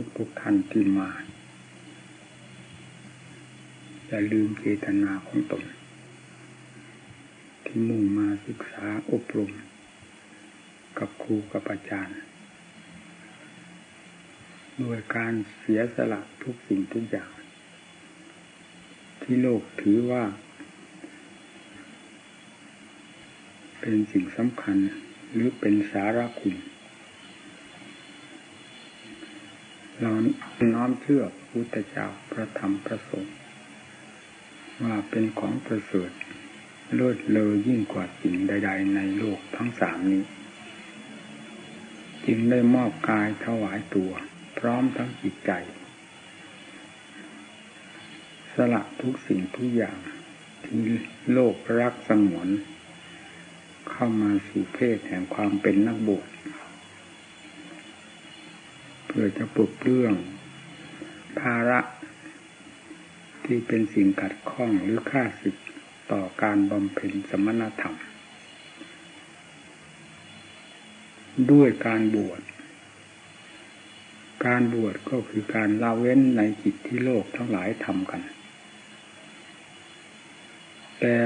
ทุกทุกท่านที่มาอย่าลืมเจตนาของตนที่มุ่งมาศึกษาอบรม กับครูกับอาจารย์ด้วยการเสียสละทุกสิ่งทุกอย่าง ที่โลกถือว่า เป็นสิ่งสำคัญหรือเป็นสาระคุณ เราน้อมเชื่อพุทธเจ้าพระธรรมพระสงฆ์ว่าเป็นของประเสริฐเลิศเลอยิ่งกว่าสิ่งใด ๆ ในโลกทั้งสามนี้ จึงได้มอบกายถวายตัว พร้อมทั้งจิตใจ สละทุกสิ่งทุกอย่างที่โลกรักสงวน เข้ามาสู่เพศแห่งความเป็นนักบวช พื่อจะปลุกเรื่อง ภาระ ที่เป็นสิ่งขัดข้องหรือค่าสิทธิ์ต่อการบำเพ็ญสมณธรรม ด้วยการบวช การบวชก็คือการละเว้นในจิตที่โลกทั้งหลายทำกัน แต่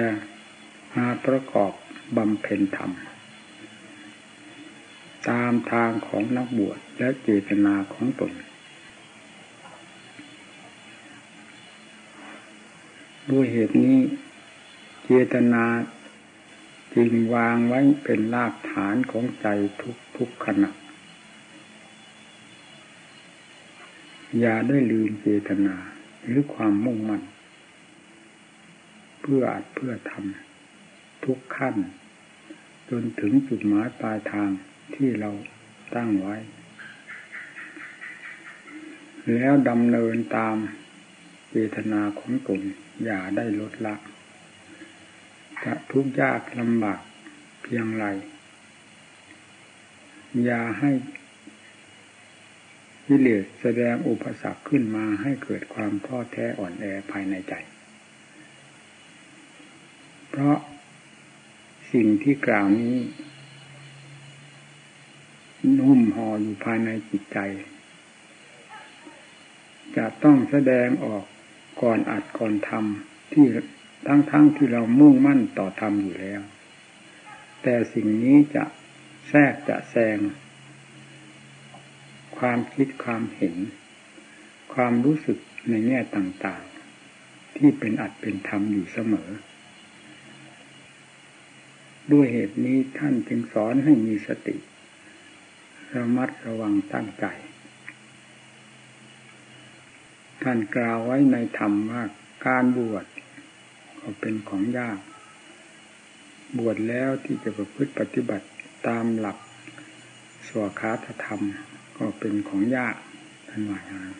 มาประกอบบำเพ็ญธรรม ตามทางของนักบวชและเจตนาของตน ด้วยเหตุนี้ เจตนาจึงวางไว้เป็นรากฐานของใจทุกทุกขณะ อย่าได้ลืมเจตนาหรือความมุ่งมั่น เพื่ออัดเพื่อทำทุกขั้น จนถึงจุดหมายปลายทาง ที่เราตั้งไว้ แล้วดำเนินตามเจตนาของตนอย่าได้ลดละจะทุกข์ยากลำบากเพียงไร อย่าให้กิเลสแสดงอุปสรรคขึ้นมาให้เกิดความท้อแท้อ่อนแอภายในใจ เพราะสิ่งที่กล่าวนี้ นุ่มห่ออยู่ภายในจิตใจ จะต้องแสดงออกก่อนอัดก่อนทำที่ทั้งๆทที่เรามุ่งมั่นต่อทำอยู่แล้ว แต่สิ่งนี้จะแทรกจะแซง ความคิดความเห็น ความรู้สึกในแง่ต่างๆ ที่เป็นอัดเป็นธรรมอยู่เสมอ ด้วยเหตุนี้ท่านจึงสอนให้มีสติ ระมัดระวังตั้งใจ ท่านกล่าวไว้ในธรรมว่าการบวชก็เป็นของยาก บวชแล้วที่จะประพฤติปฏิบัติตามหลักสวขาธรรมก็เป็นของยากท่านว่าอย่างนั้น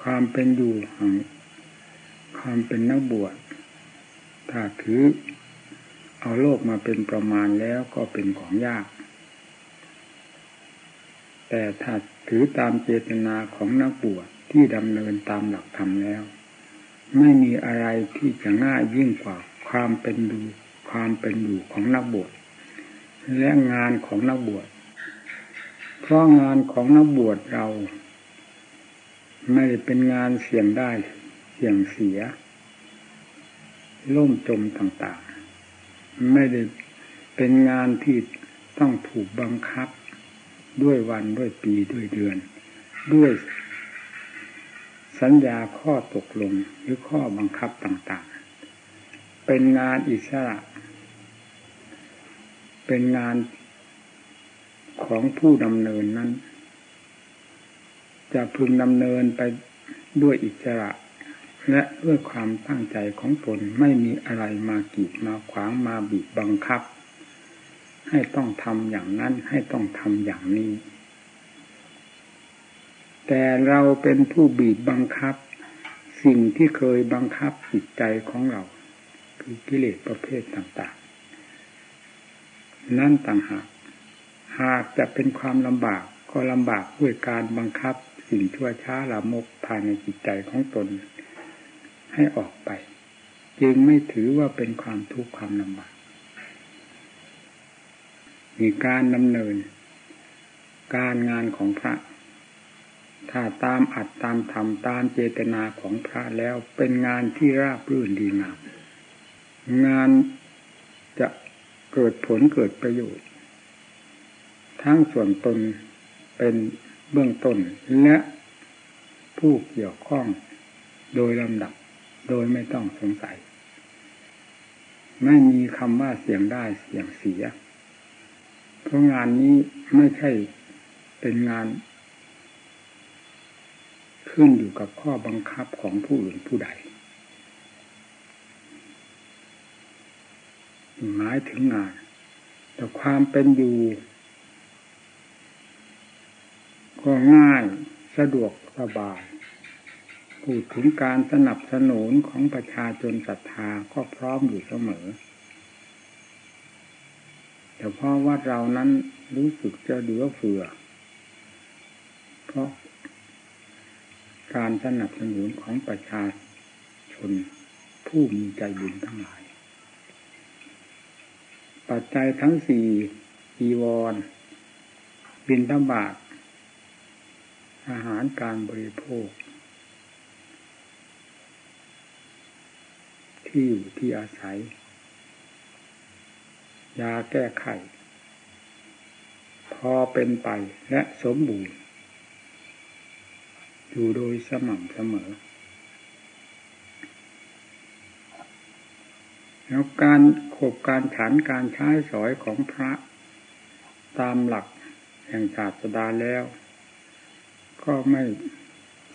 ความเป็นอยู่ของความเป็นนักบวชถ้าถือ เอาโลกมาเป็นประมาณแล้วก็เป็นของยาก แต่ถ้าถือตามเจตนาของนักบวชที่ดำเนินตามหลักธรรมแล้ว ไม่มีอะไรที่จะง่ายยิ่งกว่าความเป็นดูความเป็นอยู่ของนักบวชและงานของนักบวชเพราะงานของนักบวชเรา ไม่ได้เป็นงานเสี่ยงได้ เสี่ยงเสีย ล่มจมต่างๆ ไม่ได้เป็นงานที่ต้องถูกบังคับด้วยวันด้วยปีด้วยเดือน ด้วยสัญญาข้อตกลงหรือข้อบังคับต่างๆ เป็นงานอิสระ เป็นงานของผู้ดำเนินนั้น จะพึงดำเนินไปด้วยอิสระ และด้วยความตั้งใจของตนไม่มีอะไรมากีดมาขวางมาบีบบังคับ ให้ต้องทำอย่างนั้น ให้ต้องทำอย่างนี้ แต่เราเป็นผู้บีบบังคับ สิ่งที่เคยบังคับจิตใจของเรา คือกิเลสประเภทต่างๆ นั่นต่างหากหากจะเป็นความลำบากก็ลำบากด้วยการบังคับ สิ่งชั่วช้าละมกภายในจิตใจของตน ให้ออกไป จึงไม่ถือว่าเป็นความทุกข์ความลำบากมีการดำเนิน การงานของพระ ถ้าตามอัดตามทำตามเจตนาของพระแล้วเป็นงานที่ราบรื่นดีงามงานจะเกิดผลเกิดประโยชน์ ทั้งส่วนตนเป็นเบื้องต้นและผู้เกี่ยวข้องโดยลำดับ โดยไม่ต้องสงสัย ไม่มีคำว่าเสียงได้เสียงเสีย เพราะงานนี้ไม่ใช่เป็นงาน ขึ้นอยู่กับข้อบังคับของผู้อื่นผู้ใด หมายถึงงาน แต่ความเป็นอยู่ก็ง่ายสะดวกสบาย พูดถึงการสนับสนุนของประชาชนศรัทธาก็พร้อมอยู่เสมอ แต่เพราะว่าเรานั้นรู้สึกจะเหลือเฟือ เพราะการสนับสนุนของประชาชนผู้มีใจบุญทั้งหลาย ปัจจัยทั้งสี่อีวร บินทบาทอาหารการบริโภค ที่อยู่ที่อาศัย ยาแก้ไข พอเป็นไปและสมบูรณ์อยู่โดยสม่ำเสมอ แล้วการขบการฉันการใช้สอยของพระตามหลักแห่งศาสดาแล้ว ก็ไม่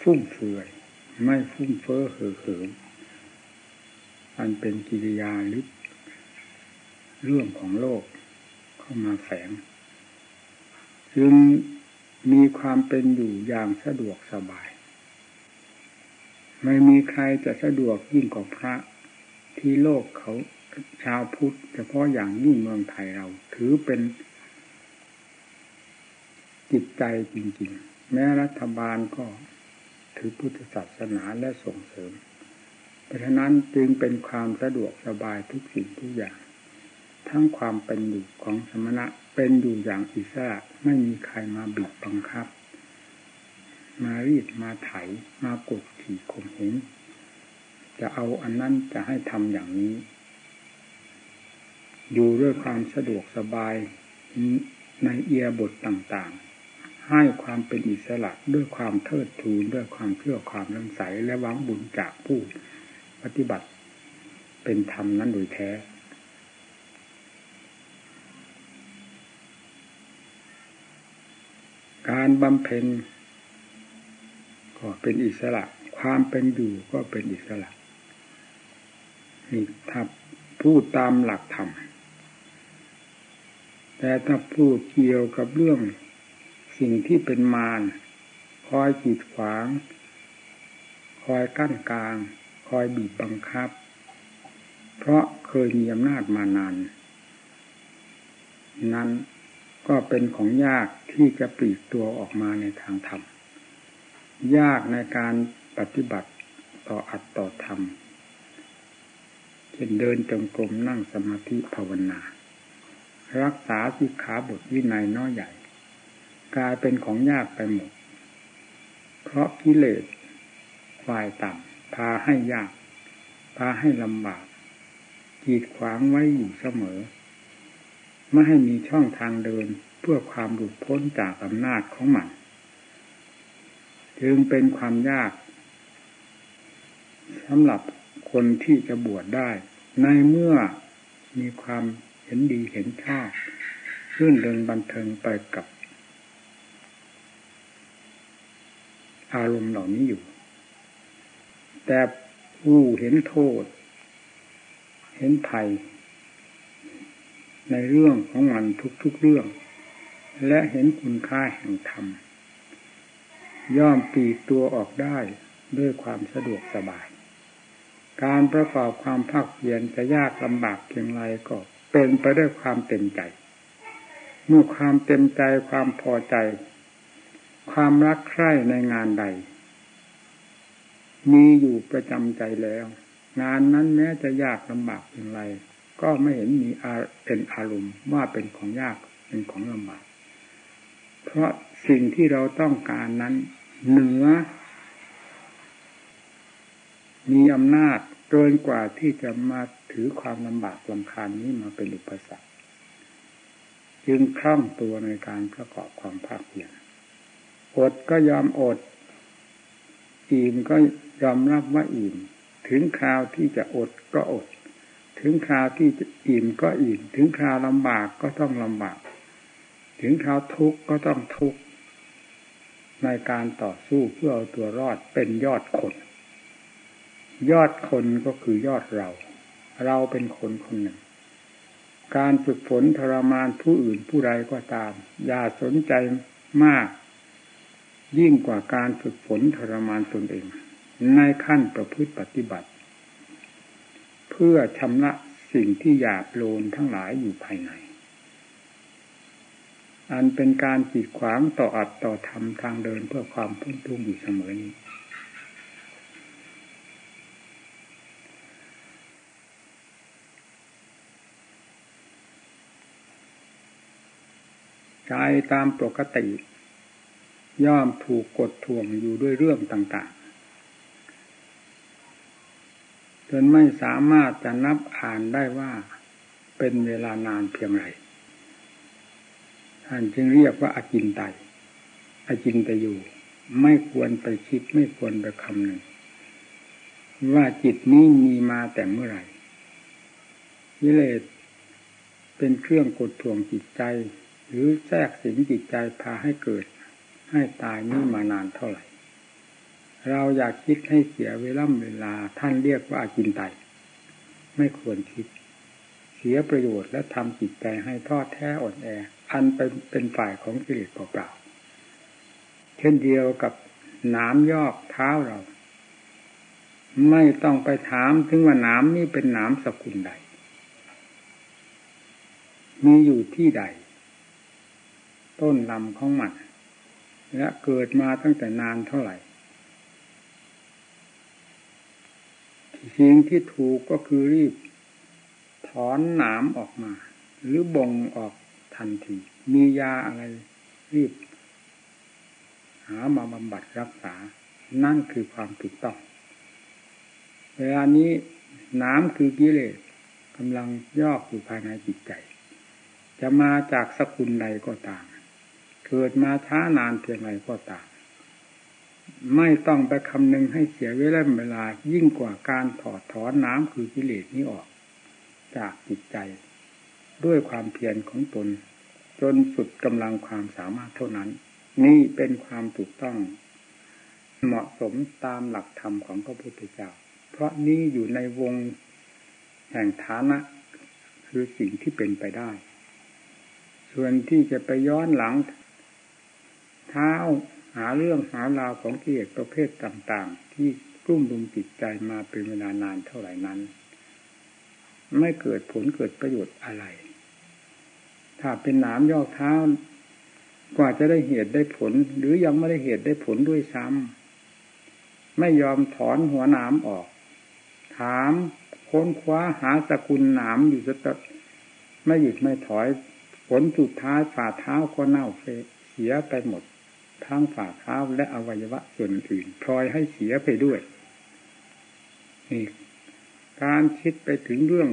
ฟุ่มเฟือย ไม่ฟุ่มเฟ้อเห่อเหิม อันเป็นกิริยาหรือเรื่องของโลกเข้ามาแฝงจึงมีความเป็นอยู่อย่างสะดวกสบาย ไม่มีใครจะสะดวกยิ่งกว่าพระที่โลกเขาชาวพุทธเฉพาะอย่างยิ่งเมืองไทยเรา ถือเป็นจิตใจจริง ๆ แม้รัฐบาลก็ถือพุทธศาสนาและส่งเสริม เพราะฉะนั้นจึงเป็นความสะดวกสบายทุกสิ่งทุกอย่าง ทั้งความเป็นอยู่ของสมณะเป็นอยู่อย่างอิสระไม่มีใครมาบีบบังคับ มารีดมาไถมากดขี่ข่มเหงจะเอาอันนั้นจะให้ทำอย่างนี้ อยู่ด้วยความสะดวกสบายในเอียบทต่างๆ ให้ความเป็นอิสระด้วยความเทิดทูนด้วยความเชื่อความเลื่อมใสและหวังบุญจากผู้ ปฏิบัติ เป็นธรรมนั้นโดยแท้ การบำเพ็ญก็เป็นอิสระ ความเป็นอยู่ก็เป็นอิสระนี่ถ้าพูดตามหลักธรรม แต่ถ้าพูดเกี่ยวกับเรื่องสิ่งที่เป็นมารคอยกีดขวาง คอยกั้นกลาง คอยบีบบังคับ เพราะเคยมีอำนาจมานาน นั้นก็เป็นของยากที่จะปลีกตัวออกมาในทางธรรม ยากในการปฏิบัติต่ออัตต่อธรรมเช่นเดินจงกรมนั่งสมาธิภาวนา รักษาสิขาบทวินัยน้อยใหญ่ กลายเป็นของยากไปหมด เพราะกิเลสฝ่ายต่ำาให้ยาก พาให้ลำบาก กีดขวางไว้อยู่เสมอ ไม่ให้มีช่องทางเดินเพื่อความหลุดพ้นจากอำนาจของมัน จึงเป็นความยากสำหรับคนที่จะบวชได้ ในเมื่อมีความเห็นดีเห็นชาติรื่นเริงบันเทิงไปกับ อารมณ์เหล่านี้อยู่ แต่ผู้เห็นโทษ เห็นภัย ในเรื่องของมันทุกๆเรื่อง และเห็นคุณค่าแห่งธรรม ย่อมปีตัวออกได้ด้วยความสะดวกสบาย การประกอบความภาคเพียรจะยากลำบากเพียงไรก็เป็นไปด้วยความเต็มใจ เมื่อความเต็มใจความพอใจ ความรักใคร่ในงานใด มีอยู่ประจำใจแล้ว งานนั้นแม้จะยากลำบากอย่างไร ก็ไม่เห็นมีเป็นอารมณ์ว่าเป็นของยากเป็นของลำบาก เพราะสิ่งที่เราต้องการนั้น เหนือ มีอำนาจเกินกว่าที่จะมาถือความลำบากลำคาญนี้มาเป็นอุปสรรคจึงคล่องตัวในการประกอบความภาคเพียรอดก็ยอมอด อิ่มก็ยอมรับว่าอิ่ม ถึงคราวที่จะอดก็อด ถึงคราวที่จะอิ่มก็อิ่ม ถึงคราวลำบากก็ต้องลำบาก ถึงคราวทุกข์ก็ต้องทุกข์ในการต่อสู้เพื่อเอาตัวรอดเป็นยอดคน ยอดคนก็คือยอดเรา เราเป็นคนคนหนึ่ง การฝึกฝนทรมานผู้อื่นผู้ใดก็ตาม อย่าสนใจมาก ยิ่งกว่าการฝึกฝนทรมานตนเอง ในขั้นประพฤติปฏิบัติ เพื่อชำระสิ่งที่หยาบโลนทั้งหลายอยู่ภายใน อันเป็นการจีดขวางต่ออัดต่อทำทางเดินเพื่อความพ้นทุกข์อยู่เสมอนี้ใจตามปกติ ย่อมถูกกดท่วงอยู่ด้วยเรื่องต่างๆ จนไม่สามารถจะนับอ่านได้ว่าเป็นเวลานานเพียงไรท่านจึงเรียกว่าอากินไตอากินไปอยู่ ไม่ควรไปคิดไม่ควรไปคำหนึ่ง ว่าจิตนี้มีมาแต่เมื่อไหร่วิเลศเป็นเครื่องกดท่วงจิตใจ หรือแทรกสิงจิตใจพาให้เกิด ให้ตายนี่มานานเท่าไหร่ เราอยากคิดให้เสียเวลาเวลาท่านเรียกว่าอากินไตไม่ควรคิด เสียประโยชน์และทำจิตใจให้ทอดแท้อ่อนแอ อันเป็นเป็นฝ่ายของกิเลสเปล่าๆเช่นเดียวกับน้ำยอกเท้าเรา ไม่ต้องไปถามถึงว่าน้ำนี่เป็นน้ำสกุลใด มีอยู่ที่ใด ต้นลำของมัน และเกิดมาตั้งแต่นานเท่าไหร่สิ่งที่ถูกก็คือรีบ ถอนหนามออกมา หรือบ่งออกทันที มียาอะไรรีบ หามาบำบัดรักษา นั่นคือความถูกต้อง เวลานี้น้ำคือกิเลสกำลังยอกอยู่ภายในจิตใจ จะมาจากสกุลใดก็ตาม เกิดมาช้านานเพียงไรก็ตามไม่ต้องไปคำนึงให้เสียเวลาเวลายิ่งกว่าการถอดถอนน้ำคือกิเลสนี้ออก จากจิตใจ ด้วยความเพียรของตน จนสุดกำลังความสามารถเท่านั้น นี่เป็นความถูกต้อง เหมาะสมตามหลักธรรมของพระพุทธเจ้า เพราะนี่อยู่ในวงแห่งฐานะ คือสิ่งที่เป็นไปได้ ส่วนที่จะไปย้อนหลัง เท้าหาเรื่องหาราวของกิเลสประเภทต่างๆ ที่กลุ่มดุมจิตใจมาเป็นเวลานานเท่าไหร่นั้น ไม่เกิดผลเกิดประโยชน์อะไร ถ้าเป็นหนามยอกเท้ากว่าจะได้เหตุได้ผล หรือยังไม่ได้เหตุได้ผลด้วยซ้ำไม่ยอมถอนหัวหนามออก ถามค้นคว้าหาสกุลหนามอยู่สตไม่หยุดไม่ถอย ผลสุดท้ายฝ่าเท้าก็เน่าเสียไปหมด ทั้งฝ่าเท้าและอวัยวะส่วนอื่นพลอยให้เสียไปด้วยนี่การคิดไปถึงเรื่อง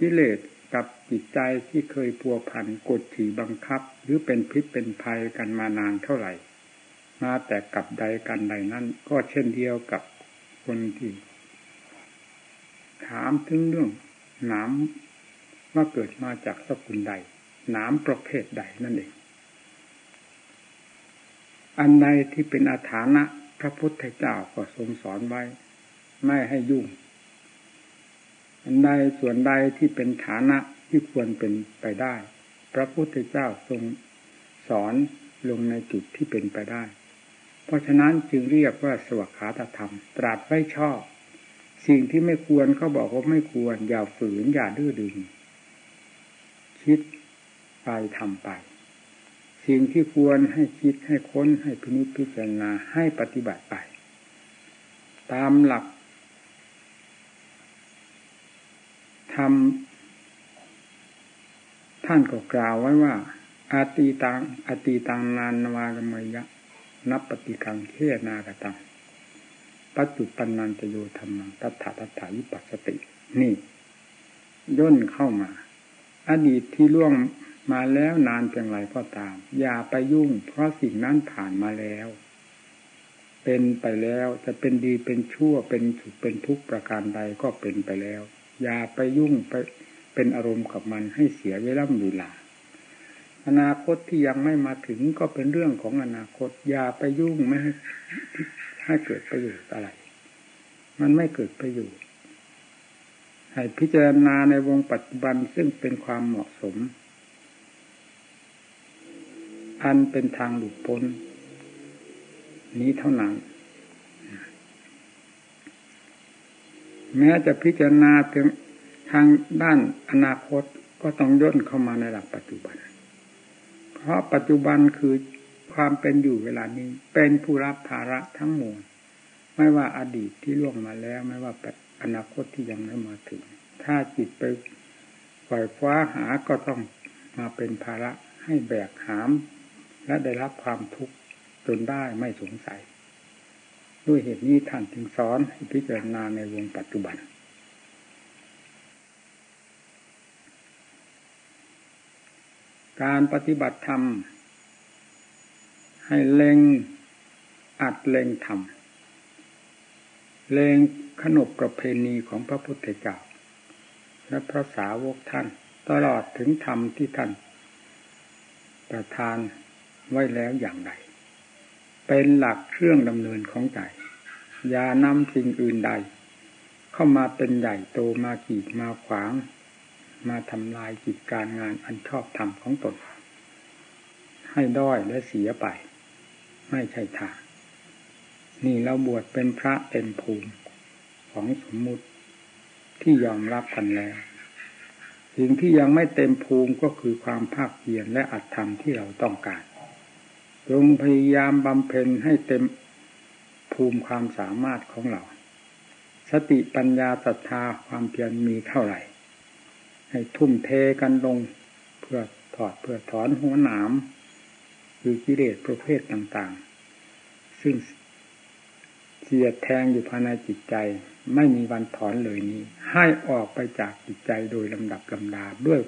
กิเลสกับจิตใจที่เคยพัวพันกดขี่บังคับ หรือเป็นพิษเป็นภัยกันมานานเท่าไหร่ มาแต่กับใดกันใดนั้น ก็เช่นเดียวกับคนที่ถามถึงเรื่องหนามว่าเกิดมาจากสกุลใดหนามประเภทใดนั่นเอง อันใดที่เป็นอาถานะ พระพุทธเจ้าก็ทรงสอนไว้ ไม่ให้ยุ่ง อันใดส่วนใดที่เป็นฐานะที่ควรเป็นไปได้ พระพุทธเจ้าทรงสอนลงในจุดที่เป็นไปได้ เพราะฉะนั้นจึงเรียกว่าสวขาตธรรม ตรัสไว้ชอบ สิ่งที่ไม่ควรเขาบอกว่าไม่ควร อย่าฝืนอย่าดื้อดึง คิดไปทำไป สิ่งที่ควรให้คิดให้ค้นให้พินิจพิจารณาให้ปฏิบัติไป ตามหลักทำท่านก็กล่าวไว้ว่า อาตีตังอาตีตังนานนวารมยะ นับปฏิกังเทนากตังปัจจุปันนันจะโยธรรมังตัถาตัถาวิปัสสติ นี่ ย่นเข้ามา อดีตที่ล่วง มาแล้วนานเพียงไรก็ตาม อย่าไปยุ่ง เพราะสิ่งนั้นผ่านมาแล้ว เป็นไปแล้วจะเป็นดีเป็นชั่วเป็นสุขเป็นทุกข์ประการใดก็เป็นไปแล้ว อย่าไปยุ่งไปเป็นอารมณ์กับมันให้เสียเวลาเวลาอนาคตที่ยังไม่มาถึงก็เป็นเรื่องของอนาคต อย่าไปยุ่งไม่ให้ให้เกิดประโยชน์อะไร มันไม่เกิดประโยชน์ให้พิจารณาในวงปัจจุบันซึ่งเป็นความเหมาะสม อันเป็นทางหลุดพ้น นี้เท่านั้น แม้จะพิจารณาถึงทางด้านอนาคตก็ต้องย่นเข้ามาในหลักปัจจุบัน เพราะปัจจุบันคือความเป็นอยู่เวลานี้ เป็นผู้รับภาระทั้งมวลไม่ว่าอดีตที่ล่วงมาแล้ว ไม่ว่าอนาคตที่ยังไม่มาถึง ถ้าจิตไปปล่อยคว้าหาก็ต้องมาเป็นภาระให้แบกหาม และได้รับความทุกข์จนได้ไม่สงสัย ด้วยเหตุนี้ท่านจึงสอนพิจารณาในวงปัจจุบัน การปฏิบัติธรรม ให้เล็งอัดเล็งธรรมเล็งขนบประเพณีของพระพุทธเจ้า และพระสาวกท่าน ตลอดถึงธรรมที่ท่าน ประทาน ไว้แล้วอย่างไรเป็นหลักเครื่องดำเนินของใจ อย่านำสิ่งอื่นใด เข้ามาเป็นใหญ่โตมากีดมาขวาง มาทำลายกิจการงานอันชอบธรรมของตน ให้ด้อยและเสียไป ไม่ใช่ทาง นี่เราบวชเป็นพระเต็มภูมิของสมมุติที่ยอมรับกันแล้วสิ่งที่ยังไม่เต็มภูมิก็คือความภาคเพียรและอัตธรรมที่เราต้องการ จงพยายามบำเพ็ญให้เต็มภูมิความสามารถของเรา สติปัญญาศรัทธาความเพียรมีเท่าไหร่ ให้ทุ่มเทกันลงเพื่อถอดเพื่อถอนหัวหนาม คือกิเลสประเภทต่างๆ ซึ่งเสียดแทงอยู่ภายในจิตใจ ไม่มีวันถอนเลยนี้ ให้ออกไปจากจิตใจโดยลำดับลำดาด้วย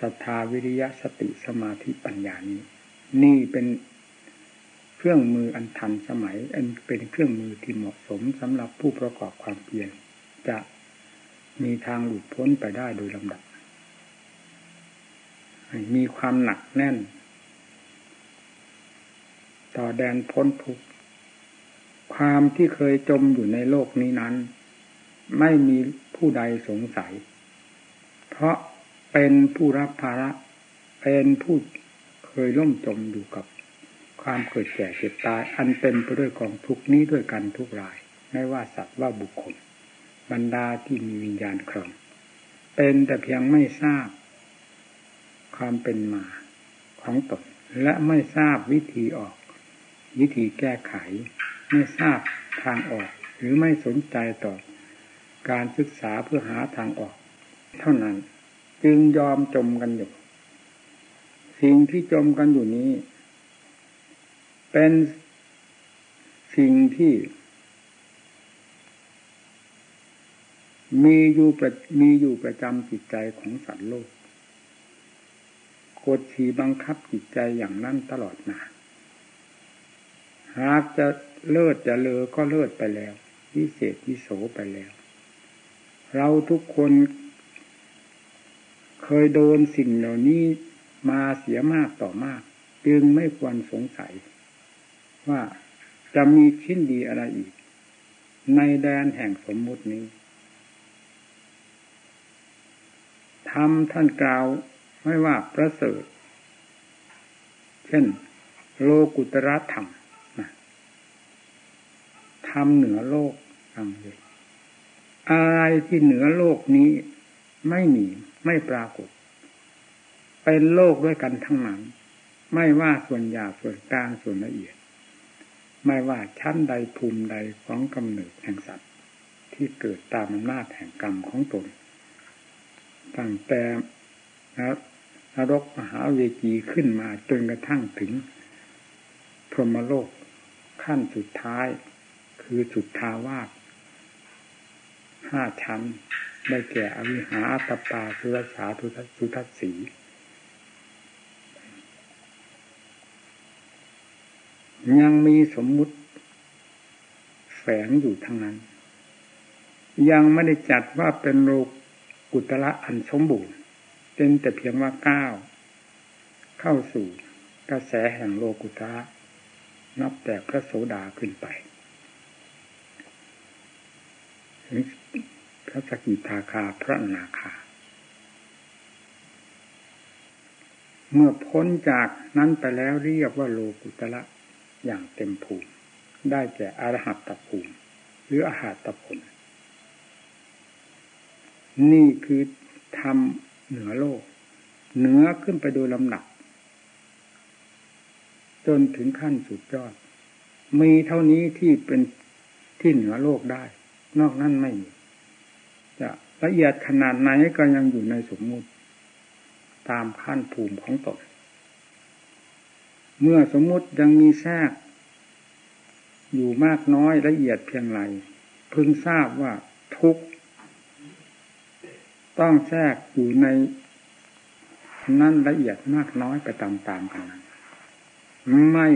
ศรัทธาวิริยะสติสมาธิปัญญานี้ นี่เป็นเครื่องมืออันทันสมัย อันเป็นเครื่องมือที่เหมาะสมสำหรับผู้ประกอบความเพียรจะมีทางหลุดพ้นไปได้โดยลำดับ มีความหนักแน่น ต่อแดนพ้นทุกความที่เคยจมอยู่ในโลกนี้นั้น ไม่มีผู้ใดสงสัย เพราะเป็นผู้รับภาระ เป็นผู้ เคยล่มจมอยู่กับความเกิดแก่เจ็บตาย อันเต็มไปด้วยกองทุกนี้ด้วยกันทุกราย ไม่ว่าสัตว์ว่าบุคคล บรรดาที่มีวิญญาณครอง เป็นแต่เพียงไม่ทราบ ความเป็นมาของตนและไม่ทราบวิธีออก วิธีแก้ไข ไม่ทราบทางออก หรือไม่สนใจต่อ การศึกษาเพื่อหาทางออก เท่านั้นจึงยอมจมกันอยู่ สิ่งที่จมกันอยู่นี้ เป็นสิ่งที่ มีอยู่ประมีอยู่ประจำจิตใจของสัตว์โลกกดขี่บังคับจิตใจอย่างนั้นตลอดมาหากจะเลิศจะเลอก็เลิศไปแล้ววิเศษวิโสไปแล้ว เราทุกคนเคยโดนสิ่งเหล่านี้ มาเสียมากต่อมาก จึงไม่ควรสงสัย ว่าจะมีชิ้นดีอะไรอีก ในแดนแห่งสมมุตินี้ธรรมท่านกล่าวไม่ว่าประเสริฐ เช่น โลกุตระธรรมธรรมเหนือโลกทำเลยอะไรที่เหนือโลกนี้ไม่มีไม่ปรากฏ เป็นโลกด้วยกันทั้งนั้น ไม่ว่าส่วนหยาบส่วนกลางส่วนละเอียด ไม่ว่าชั้นใดภูมิใดของกำเนิดแห่งสัตว์ ที่เกิดตามอำนาจแห่งกรรมของตนตั้งแต่นะนรกมหาเวจีขึ้นมาจนกระทั่งถึง พรหมโลกขั้นสุดท้าย คือสุดทาวาสห้าชั้น ได้แก่อวิหาตปาสุรสาทุทัสุทัศสี ยังมีสมมุติ แฝงอยู่ทั้งนั้น ยังไม่ได้จัดว่าเป็นโลกุตระอันสมบูรณ์เป็นแต่เพียงว่าก้าวเข้าสู่กระแสแห่งโลกุตระนับแต่พระโสดาขึ้นไปพระสกิทาคาพระนาคา เมื่อพ้นจากนั้นไปแล้วเรียกว่าโลกุตระ อย่างเต็มภูมิ ได้แก่อรหัตตภูมิ หรืออาหารตผล นี่คือทำเหนือโลก เหนือขึ้นไปโดยลำหนัก จนถึงขั้นสุดยอด มีเท่านี้ที่เป็นที่เหนือโลกได้ นอกนั้นไม่มีจะละเอียดขนาดไหนก็ยังอยู่ในสมมุติ ตามขั้นภูมิของตน เมื่อสมมุติยังมีแทรกอยู่มากน้อยละเอียดเพียงไรพึงทราบว่าทุกต้องแทรกอยู่ในนั่นละเอียดมากน้อยไปตามๆกันไม่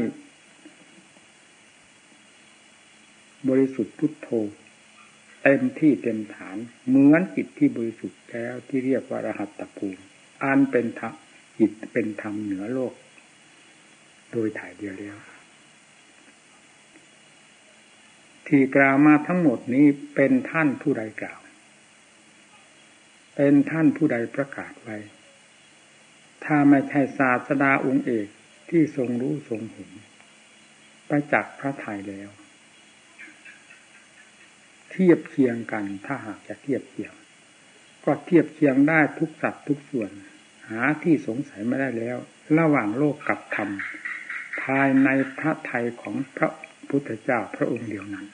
บริสุทธิ์พุทโธเต็มที่เต็มฐาน เหมือนจิตที่บริสุทธิ์แล้วที่เรียกว่ารหัตตภูมิอันเป็นธรรมจิตเป็นธรรมเหนือโลก โดยถ่ายเดียวแล้วที่กล่าวมาทั้งหมดนี้เป็นท่านผู้ใดกล่าว เป็นท่านผู้ใดประกาศไว้ ถ้าไม่ใช่ศาสดาองค์เอกที่ทรงรู้ทรงเห็นไปจักพระถ่ายแล้ว เทียบเคียงกันถ้าหากจะเทียบเคียง ก็เทียบเคียงได้ทุกสัตว์ทุกส่วน หาที่สงสัยไม่ได้แล้ว ระหว่างโลกกับธรรม ภายในพระไทยของพระพุทธเจ้าพระองค์เดียวนั้น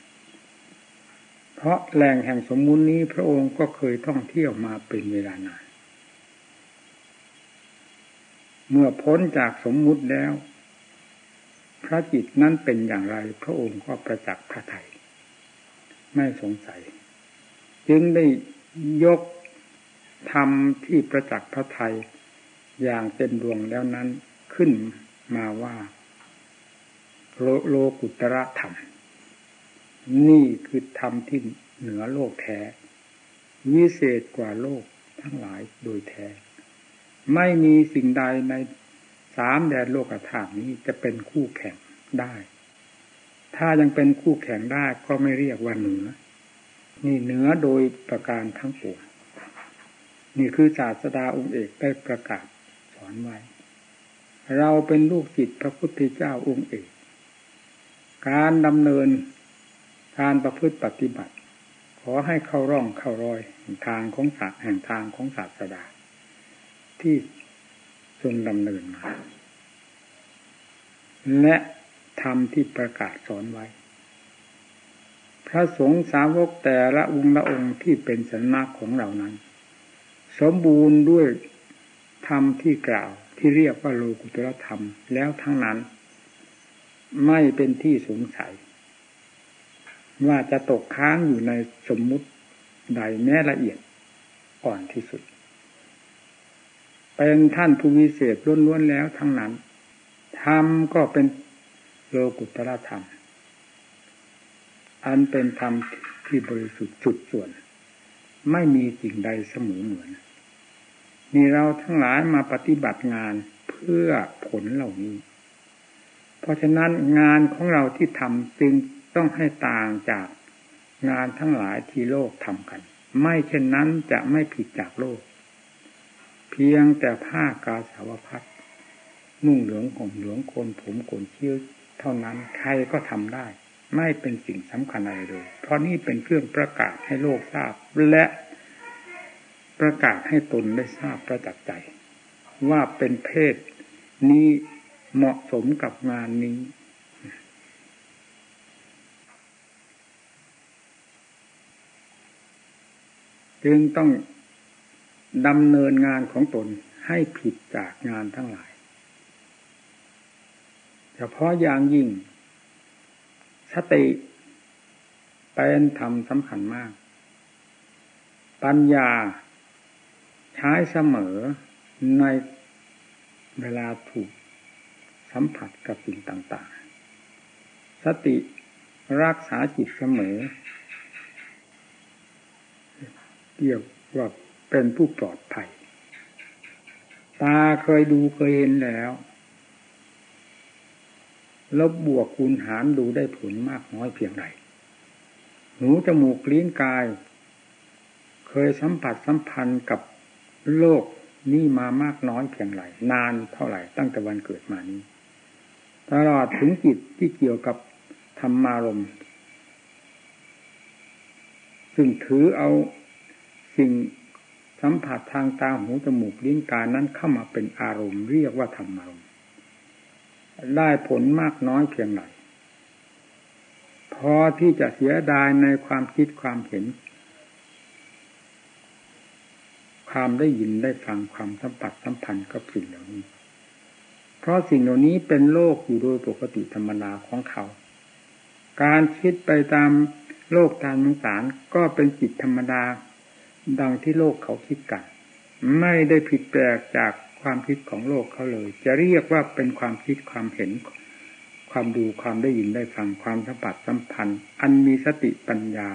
เพราะแหล่งแห่งสมมุตินี้พระองค์ก็เคยท่องเที่ยวมาเป็นเวลานาน เมื่อพ้นจากสมมุติแล้ว พระจิตนั้นเป็นอย่างไรพระองค์ก็ประจักษ์พระไทยไม่สงสัย จึงได้ยกธรรมที่ประจักษ์พระไทยอย่างเต็มดวงแล้วนั้นขึ้นมาว่า โลโลกุตระธรรม นี่คือธรรมที่เหนือโลกแท้ วิเศษกว่าโลกทั้งหลายโดยแท้ ไม่มีสิ่งใดในสามแดนโลกธาตุนี้จะเป็นคู่แข่งได้ ถ้ายังเป็นคู่แข่งได้ก็ไม่เรียกว่าเหนือ นี่เหนือโดยประการทั้งปวงนี่คือศาสดาองค์เอกได้ประกาศสอนไว้ เราเป็นลูกจิตพระพุทธเจ้าองค์เอก การดำเนินการประพฤติปฏิบัติ ขอให้เข้าร่องเข้ารอยทางของศาสตร์แห่งทางของศาสดา ที่ทรงดำเนินมา และธรรมที่ประกาศสอนไว้ พระสงฆ์สาวกแต่ละองค์ละองค์ที่เป็นสัญลักษณ์ของเรานั้น สมบูรณ์ด้วยธรรมที่กล่าวที่เรียกว่าโลกุตรธรรมแล้วทั้งนั้น ไม่เป็นที่สงสัย ว่าจะตกค้างอยู่ในสมมุติใดแม้ละเอียดอ่อนที่สุด เป็นท่านผู้วิเศษล้วนๆแล้วทั้งนั้นธรรมก็เป็นโลกุตระธรรม อันเป็นธรรมที่บริสุทธิ์จุดส่วน ไม่มีสิ่งใดเสมอเหมือนมีเราทั้งหลายมาปฏิบัติงานเพื่อผลเหล่านี้ เพราะฉะนั้นงานของเราที่ทำจึงต้องให้ต่างจากงานทั้งหลายที่โลกทำกัน ไม่เช่นนั้นจะไม่ผิดจากโลก เพียงแต่ผ้ากาสาวพัดนุ่งเหลืองห่มเหลืองโกนผมโกนเชี้ยวเท่านั้นใครก็ทำได้ ไม่เป็นสิ่งสำคัญอะไรเลย เพราะนี่เป็นเครื่องประกาศให้โลกทราบและประกาศให้ตนได้ทราบประจักษ์ใจ ว่าเป็นเพศนี้ เหมาะสมกับงานนี้ จึงต้องดำเนินงานของตนให้ผิดจากงานทั้งหลาย เฉพาะอย่างยิ่ง สติเป็นธรรมสำคัญมาก ปัญญาใช้เสมอในเวลาถูก สัมผัสกับสิ่งต่างๆ สติรักษาจิตเสมอเกี่ยวว่าเป็นผู้ปลอดภัย ตาเคยดูเคยเห็นแล้ว ลบบวกคูณหารดูได้ผลมากน้อยเพียงไรหูจมูกลิ้นกาย เคยสัมผัสสัมพันธ์กับโลกนี้มามากน้อยเพียงไรนานเท่าไหร่ตั้งแต่วันเกิดมานี้ ตลอดถึงจิตที่เกี่ยวกับธรรมารมซึ่งถือเอาสิ่งสัมผัสทางตาหูจมูกลิ้นกายนั้นเข้ามาเป็นอารมณ์ เรียกว่าธรรมารมณ์ได้ผลมากน้อยเพียงไรพอที่จะเสียดายในความคิดความเห็น ความได้ยินได้ฟังความสัมผัสสัมพันธ์กับสิ่งเหล่านี้ เพราะสิ่งเหล่านี้เป็นโลกอยู่โดยปกติธรรมดาของเขา การคิดไปตามโลกตามมสารก็เป็นจิตธรรมดา ดังที่โลกเขาคิดกัน ไม่ได้ผิดแปลกจากความคิดของโลกเขาเลย จะเรียกว่าเป็นความคิดความเห็น ความดูความได้ยินได้ฟังความสัมผัสสัมพันธ์ อันมีสติปัญญา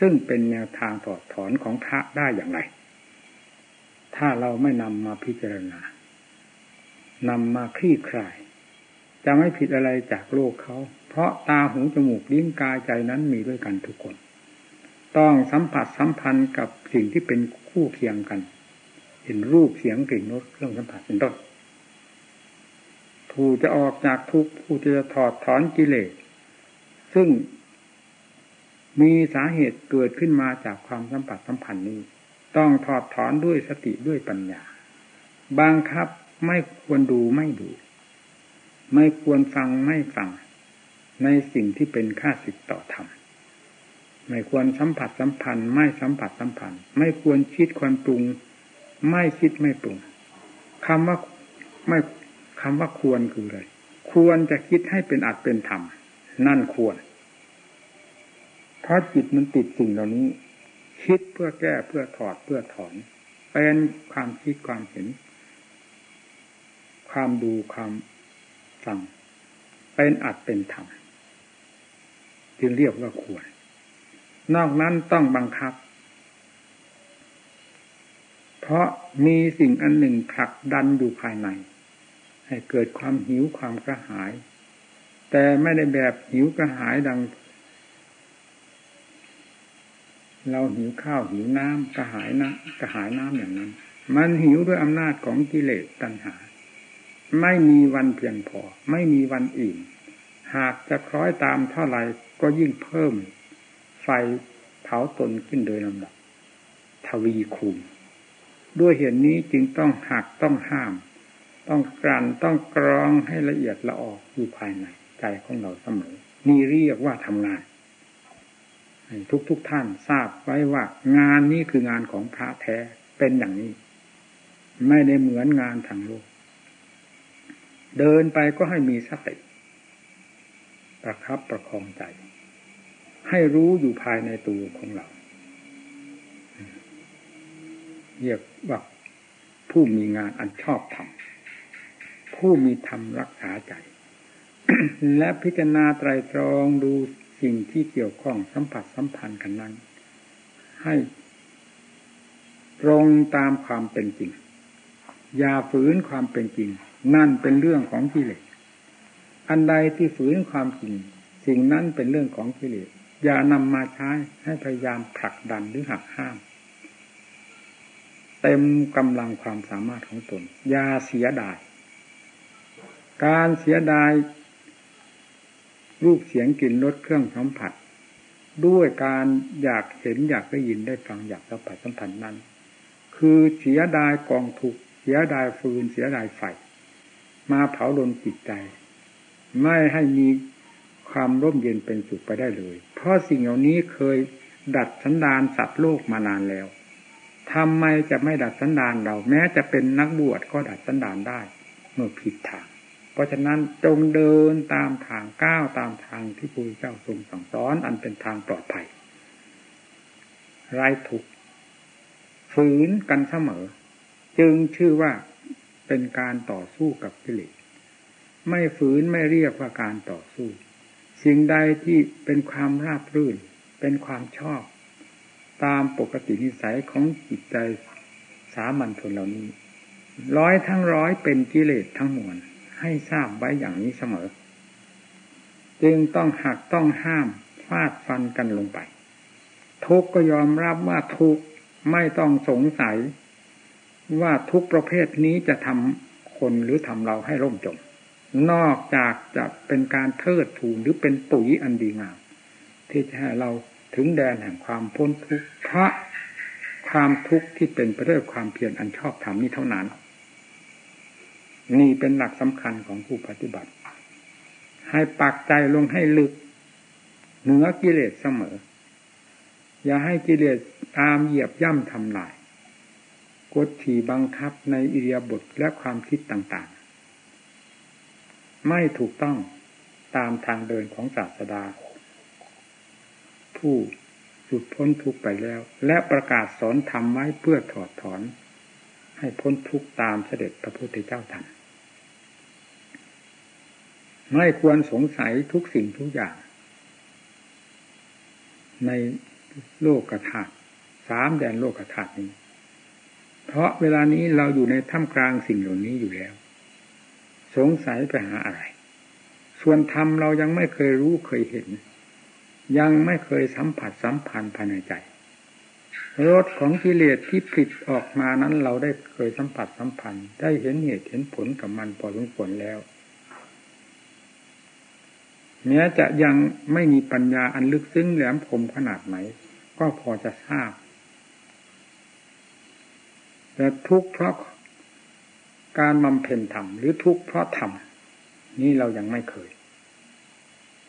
ซึ่งเป็นแนวทางถอดถอนของพระได้อย่างไร ถ้าเราไม่นำมาพิจารณา นำมาคลี่คลาย จะไม่ผิดอะไรจากโลกเขา เพราะตาหูจมูกลิ้นกายใจนั้นมีด้วยกันทุกคน ต้องสัมผัสสัมพันธ์กับสิ่งที่เป็นคู่เคียงกัน เห็นรูปเสียงกลิ่นรสเครื่องสัมผัสเป็นต้นผู้จะออกจากทุกข์ผู้จะถอดถอนกิเลสซึ่งมีสาเหตุเกิดขึ้นมาจากความสัมผัสสัมพันธ์นี้ ต้องถอดถอนด้วยสติด้วยปัญญาบังคับ ไม่ควรดูไม่ดู ไม่ควรฟังไม่ฟัง ในสิ่งที่เป็นค่าสิทต่อธรรมไม่ควรสัมผัสสัมพันธ์ ไม่สัมผัสสัมพันธ์ ไม่ควรคิดควรปรุง ไม่คิดไม่ปรุงคำว่าไม่คำว่าควรคืออะไรควรจะคิดให้เป็นอัดเป็นธรรมนั่นควร เพราะจิตมันติดสิ่งเหล่านี้ คิดเพื่อแก้เพื่อถอดเพื่อถอนเป็นความคิดความเห็น ความดูความฟังเป็นอัดเป็นธรรมจึงเรียกว่าควร นอกนั้นต้องบังคับ เพราะมีสิ่งอันหนึ่งผลักดันอยู่ภายใน ให้เกิดความหิวความกระหาย แต่ไม่ได้แบบหิวกระหายดัง เราหิวข้าวหิวน้ำกระหายน้ำกระหายน้ำอย่างนั้น มันหิวด้วยอำนาจของกิเลสตัณหา ไม่มีวันเพียงพอ ไม่มีวันอิ่มหากจะคล้อยตามเท่าไรก็ยิ่งเพิ่ม ไฟเผาตนขึ้นโดยลำดับ ทวีคูณด้วยเหตุนนี้จึงต้องหักต้องห้าม ต้องกลั่นต้องกรองให้ละเอียดละออกอยู่ภายในใจของเราเสมอ นี่เรียกว่าทำงานทุกทุกท่านทราบไว้ว่างานนี้คืองานของพระแท้เป็นอย่างนี้ ไม่ได้เหมือนงานทางโลก เดินไปก็ให้มีสติประคับประคองใจ ให้รู้อยู่ภายในตัวของเราเรียกว่าผู้มีงานอันชอบธรรมผู้มีธรรมรักษาใจ และพิจารณาไตรตรองดูสิ่งที่เกี่ยวข้องสัมผัสสัมพันธ์กันนั้น ให้ตรงตามความเป็นจริง อย่าฝืนความเป็นจริง นั่นเป็นเรื่องของกิเลสอันใดที่ฝืนความจริง สิ่งนั้นเป็นเรื่องของกิเลสอย่านำมาใช้ให้พยายามผลักดันหรือหักห้าม เต็มกำลังความสามารถของตนอย่าเสียดาย การเสียดายรูปเสียงกลิ่นรสเครื่องสัมผัส ด้วยการอยากเห็นอยากได้ยินได้ฟังอยากสัมผัสสัมผัสนั้น คือเสียดายกองถูกเสียดายฟืนเสียดายไฟ มาเผาลนจิตใจ ไม่ให้มีความร่มเย็นเป็นสุขไปได้เลย เพราะสิ่งเหล่านี้เคยดัดสันดานสัตว์โลกมานานแล้วทำไมจะไม่ดัดสันดานเรา แม้จะเป็นนักบวชก็ดัดสันดานได้เมื่อผิดทาง เพราะฉะนั้นจงเดินตามทางก้าวตามทางที่พระเจ้าทรงสั่งสอน อันเป็นทางปลอดภัยไร้ทุกฝืนกันเสมอ จึงชื่อว่า เป็นการต่อสู้กับกิเลสไม่ฝืนไม่เรียกว่าการต่อสู้ สิ่งใดที่เป็นความราบรื่น เป็นความชอบ ตามปกตินิสัยของจิตใจสามัญชนเหล่านี้ ร้อยทั้งร้อยเป็นกิเลสทั้งมวลให้ทราบไว้อย่างนี้เสมอ จึงต้องหักต้องห้ามฟาดฟันกันลงไป ทุกก็ยอมรับว่าทุกไม่ต้องสงสัย ว่าทุกประเภทนี้จะทำคนหรือทำเราให้ร่มจม นอกจากจะเป็นการเทิดทูนหรือเป็นปุ๋ยอันดีงามที่จะให้เราถึงแดนแห่งความพ้นทุกข์เพราะความทุกข์ที่เป็นไปด้วยความเพียรอันชอบธรรมนี้เท่านั้น นี่เป็นหลักสำคัญของผู้ปฏิบัติ ให้ปักใจลงให้ลึกเหนือกิเลสเสมอ อย่าให้กิเลสตามเหยียบย่ำทำลาย กดขี่บังคับในอิริยาบถและความคิดต่างๆ ไม่ถูกต้องตามทางเดินของศาสดา ผู้หลุดพ้นทุกข์ไปแล้ว และประกาศสอนธรรมไว้เพื่อถอดถอน ให้พ้นทุกข์ตามเสด็จพระพุทธเจ้าทันไม่ควรสงสัยทุกสิ่งทุกอย่าง ในโลกกระถาสามแดนโลกกระถานี้ เพราะเวลานี้เราอยู่ในท่ามกลางสิ่งเหล่านี้อยู่แล้ว สงสัยไปหาอะไร ส่วนธรรมเรายังไม่เคยรู้เคยเห็น ยังไม่เคยสัมผัสสัมพันธ์ภายในใจรสของกิเลสที่ผิดออกมานั้นเราได้เคยสัมผัสสัมพันธ์ได้เห็นเหตุเห็นผลกับมันพอสมควรแล้วแม้จะยังไม่มีปัญญาอันลึกซึ้งแหลมคมขนาดไหน ก็พอจะทราบ แต่ทุกเพราะการบำเพ็ญธรรมหรือทุกข์เพราะธรรมนี่เรายังไม่เคย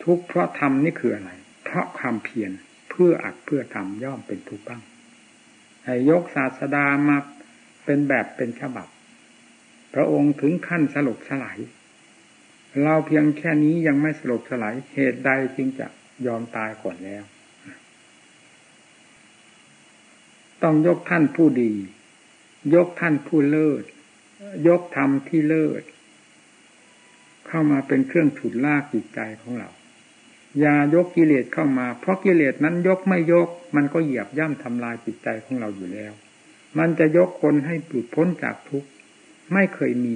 ทุกข์เพราะธรรมนี่คืออะไร เพราะความเพียรเพื่ออัดเพื่อทำย่อมเป็นทุกข์บ้างให้ยกศาสดามาเป็นแบบเป็นฉบับ พระองค์ถึงขั้นสลบสลายเราเพียงแค่นี้ยังไม่สลบสลายเหตุใดจึงจะยอมตายก่อนแล้ว ต้องยกท่านผู้ดี ยกท่านผู้เลิศ ยกธรรมที่เลิศ เข้ามาเป็นเครื่องฉุดลากจิตใจของเรา อย่ายกกิเลสเข้ามา เพราะกิเลสนั้นยกไม่ยก มันก็เหยียบย่ำทำลายจิตใจของเราอยู่แล้ว มันจะยกคนให้ปลุดพ้นจากทุกข์ ไม่เคยมี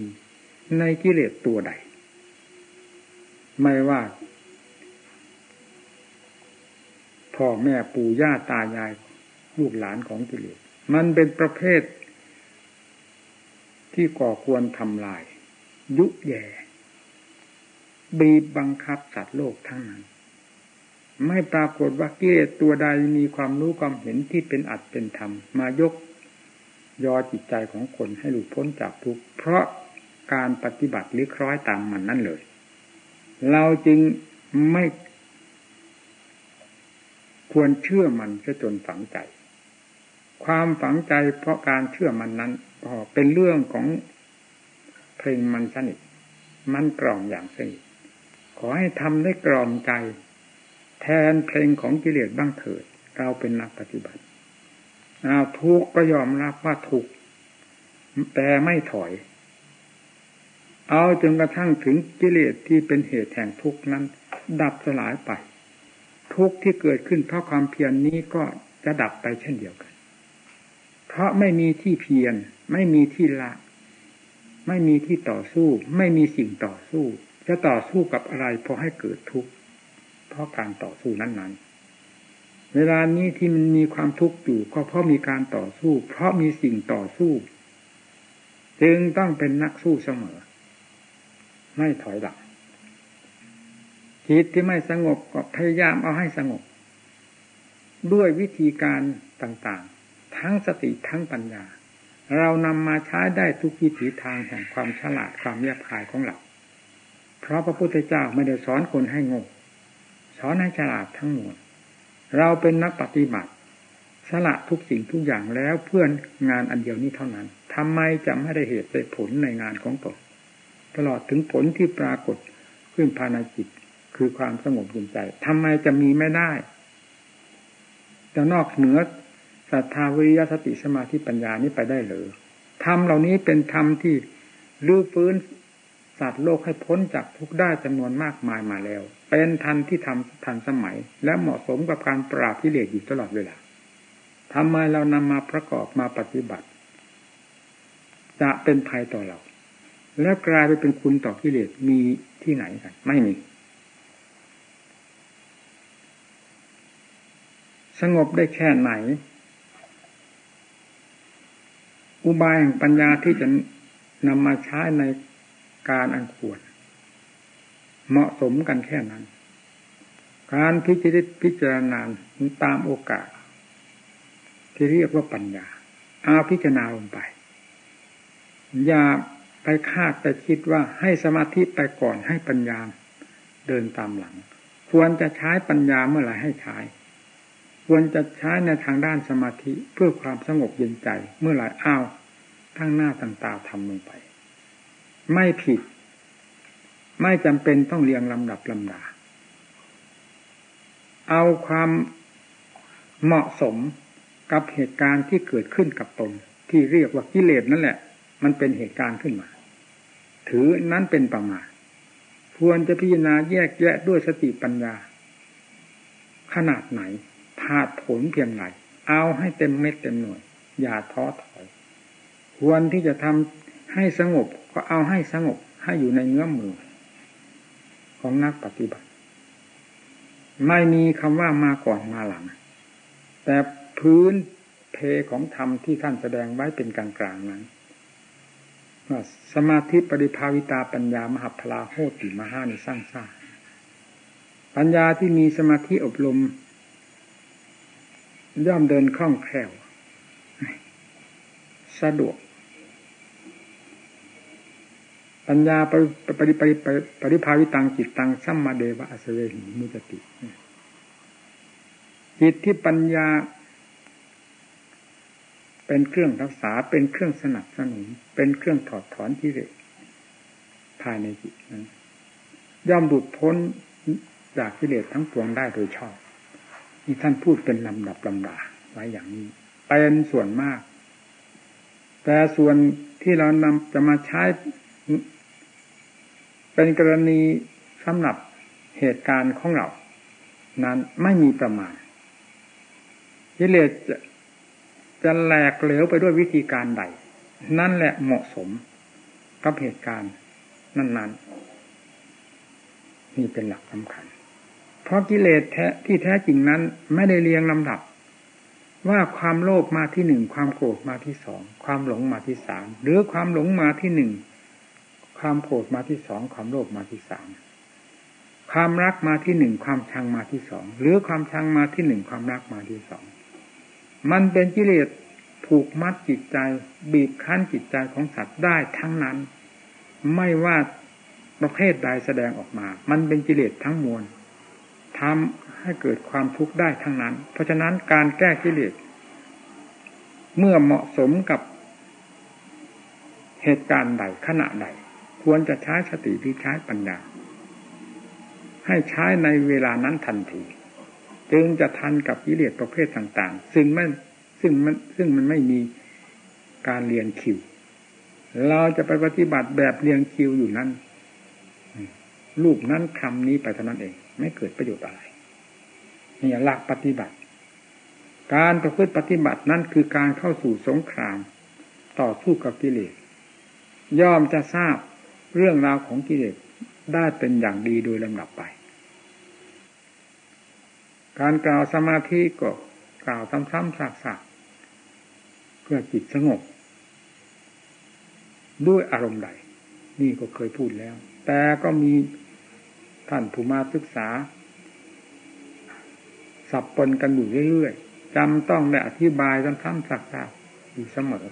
ในกิเลสตัวใด ไม่ว่าพ่อแม่ปู่ย่าตายายลูกหลานของกิเลสมันเป็นประเภท ที่ก่อควรทำลาย ยุแย่ บีบบังคับสัตว์โลกทั้งนั้น ไม่ปรากฏว่ากิเลสตัวใดมีความรู้ความเห็นที่เป็นอัดเป็นธรรม มายกยอจิตใจของคนให้หลุดพ้นจากทุกข์เพราะการปฏิบัติหรือคล้อยตามมันนั่นเลย เราจึงไม่ควรเชื่อมันจนฝังใจ ความฝังใจเพราะการเชื่อมันนั้น เป็นเรื่องของเพลงมันสนิท มันกล่อมอย่างสนิท ขอให้ทำได้กล่อมใจ แทนเพลงของกิเลสบ้างเถิด เราเป็นนักปฏิบัติเอาทุกก็ยอมรับว่าถูก แต่ไม่ถอย เอาจนกระทั่งถึงกิเลสที่เป็นเหตุแห่งทุกนั้น ดับสลายไป ทุกที่เกิดขึ้นเพราะความเพียรนนี้ก็จะดับไปเช่นเดียวกัน เพราะไม่มีที่เพียรไม่มีที่ละ ไม่มีที่ต่อสู้ ไม่มีสิ่งต่อสู้ จะต่อสู้กับอะไรพอให้เกิดทุกข์เพราะการต่อสู้นั้นๆ เวลานี้ที่มันมีความทุกข์อยู่ก็เพราะมีการต่อสู้ เพราะมีสิ่งต่อสู้ จึงต้องเป็นนักสู้เสมอ ไม่ถอยหลังจิตที่ไม่สงบก็พยายามเอาให้สงบ ด้วยวิธีการต่าง ทั้งสติทั้งปัญญา เรานำมาใช้ได้ทุกวิถีทางแห่งความฉลาดความเยียบคายของเรา เพราะพระพุทธเจ้าไม่ได้สอนคนให้งงสอนให้ฉลาดทั้งหมด เราเป็นนักปฏิบัติสละทุกสิ่งทุกอย่างแล้วเพื่อนงานอันเดียวนี้เท่านั้นทำไมจะไม่ได้เหตุได้ผลในงานของตนตลอดถึงผลที่ปรากฏขึ้นภายในจิตคือความสงบเย็นใจทำไมจะมีไม่ได้จะนอกเหนือ ศรัทธาวิริยสติสมาธิปัญญานี้ไปได้หรือธรรมเหล่านี้เป็นธรรมที่ลื้อฟื้นสัตว์โลกให้พ้นจากทุกได้จำนวนมากมายมาแล้ว เป็นทันที่ทำทันสมัย และเหมาะสมกับการปราบกิเลสอยู่ตลอดเวลาทำไมเรานำมาประกอบมาปฏิบัติ จะเป็นภัยต่อเรา แล้วกลายไปเป็นคุณต่อกิเลสมีที่ไหนกัน ไม่มีสงบได้แค่ไหน อุบายแห่งปัญญาที่จะนำมาใช้ในการอันควร เหมาะสมกันแค่นั้น การพิจิตพิจารณาตามโอกาส ที่เรียกว่าปัญญาเอาพิจารณาลงไป อย่าไปคาดไปคิดว่าให้สมาธิไปก่อนให้ปัญญาเดินตามหลัง ควรจะใช้ปัญญาเมื่อไหร่ให้ใช้ ควรจะใช้ในทางด้านสมาธิเพื่อความสงบเย็นใจ เมื่อไหร่อ้าวทั้งหน้าต่างตาทำลงไป ไม่ผิด ไม่จำเป็นต้องเรียงลำดับลำดา เอาความเหมาะสมกับเหตุการณ์ที่เกิดขึ้นกับตนที่เรียกว่ากิเลสนั่นแหละ มันเป็นเหตุการณ์ขึ้นมา ถือนั้นเป็นประมาณควรจะพิจารณาแยกแยะด้วยสติปัญญา ขนาดไหน ผาดผลเพียงไรเอาให้เต็มเม็ดเต็มหน่วย อย่าท้อถอย ควรที่จะทำให้สงบก็เอาให้สงบให้อยู่ในเงื้อมมือ ของนักปฏิบัติ ไม่มีคำว่ามาก่อนมาหลัง แต่พื้นเพของธรรมที่ท่านแสดงไว้เป็นกลางๆนั้นสมาธิปริภาวิตาปัญญามหาพลาโหติมหานิสร้างสร้างปัญญาที่มีสมาธิอบรม ย่อมเดินคล่องแคล่ว สะดวก ปัญญาปริปริปริปริภาวิตังจิตตังสัมมาเดวะอสเวหิมุจติจิตที่ปัญญา เป็นเครื่องรักษาเป็นเครื่องสนับสนุน เป็นเครื่องถอดถอนที่เรภายในจิตนั้นย่อมดุดพ้นจากกิเลสทั้งปวงได้โดยชอบ นี่ท่านพูดเป็นลำดับลำดาไว้อย่างนี้ เป็นส่วนมาก แต่ส่วนที่เรานำจะมาใช้ เป็นกรณีสำหรับเหตุการณ์ของเรา นั้นไม่มีประมาณกิเลสจะจะแหลกเหลวไปด้วยวิธีการใด นั่นแหละเหมาะสมกับเหตุการณ์ นั้นๆนี่เป็นหลักสำคัญ เพราะกิเลสแท้ที่แท้จริงนั้นไม่ได้เรียงลำดับ ว่าความโลภมาที่หนึ่งความโกรธมาที่สองความหลงมาที่สามหรือความหลงมาที่หนึ่งความโกรธมาที่สองความโลภมาที่สามความรักมาที่หนึ่งความชังมาที่สองหรือความชังมาที่หนึ่งความรักมาที่สองมันเป็นกิเลสผูกมัดจิตใจ บีบคั้นจิตใจของสัตว์ได้ทั้งนั้น ไม่ว่าประเภทใดแสดงออกมา มันเป็นกิเลสทั้งมวล ทำให้เกิดความทุกข์ได้ทั้งนั้น เพราะฉะนั้นการแก้กิเลสเมื่อเหมาะสมกับเหตุการณ์ใดขณะใด ควรจะใช้สติหรือใช้ปัญญา ให้ใช้ในเวลานั้นทันที จึงจะทันกับกิเลสประเภทต่าง ๆ ซึ่งมันซึ่งมันซึ่งมันไม่มีการเรียงคิว เราจะไปปฏิบัติแบบเรียงคิวอยู่นั้นรูปนั้นคำนี้ไปเท่านั้นเอง ไม่เกิดประโยชน์อะไรนี่หลักปฏิบัติ การประพฤติปฏิบัตินั้นคือการเข้าสู่สงคราม ต่อสู้กับกิเลสย่อมจะทราบเรื่องราวของกิเลสได้เป็นอย่างดีโดยลำดับไป การกล่าวสมาธิก็กล่าวซ้ำๆซากๆเพื่อจิตสงบ ด้วยอารมณ์ใด นี่ก็เคยพูดแล้ว แต่ก็มี ท่านผู้มาศึกษา สับปนกันอยู่เรื่อยๆจำต้องได้อธิบายซ้ำๆซากๆอยู่เสมอ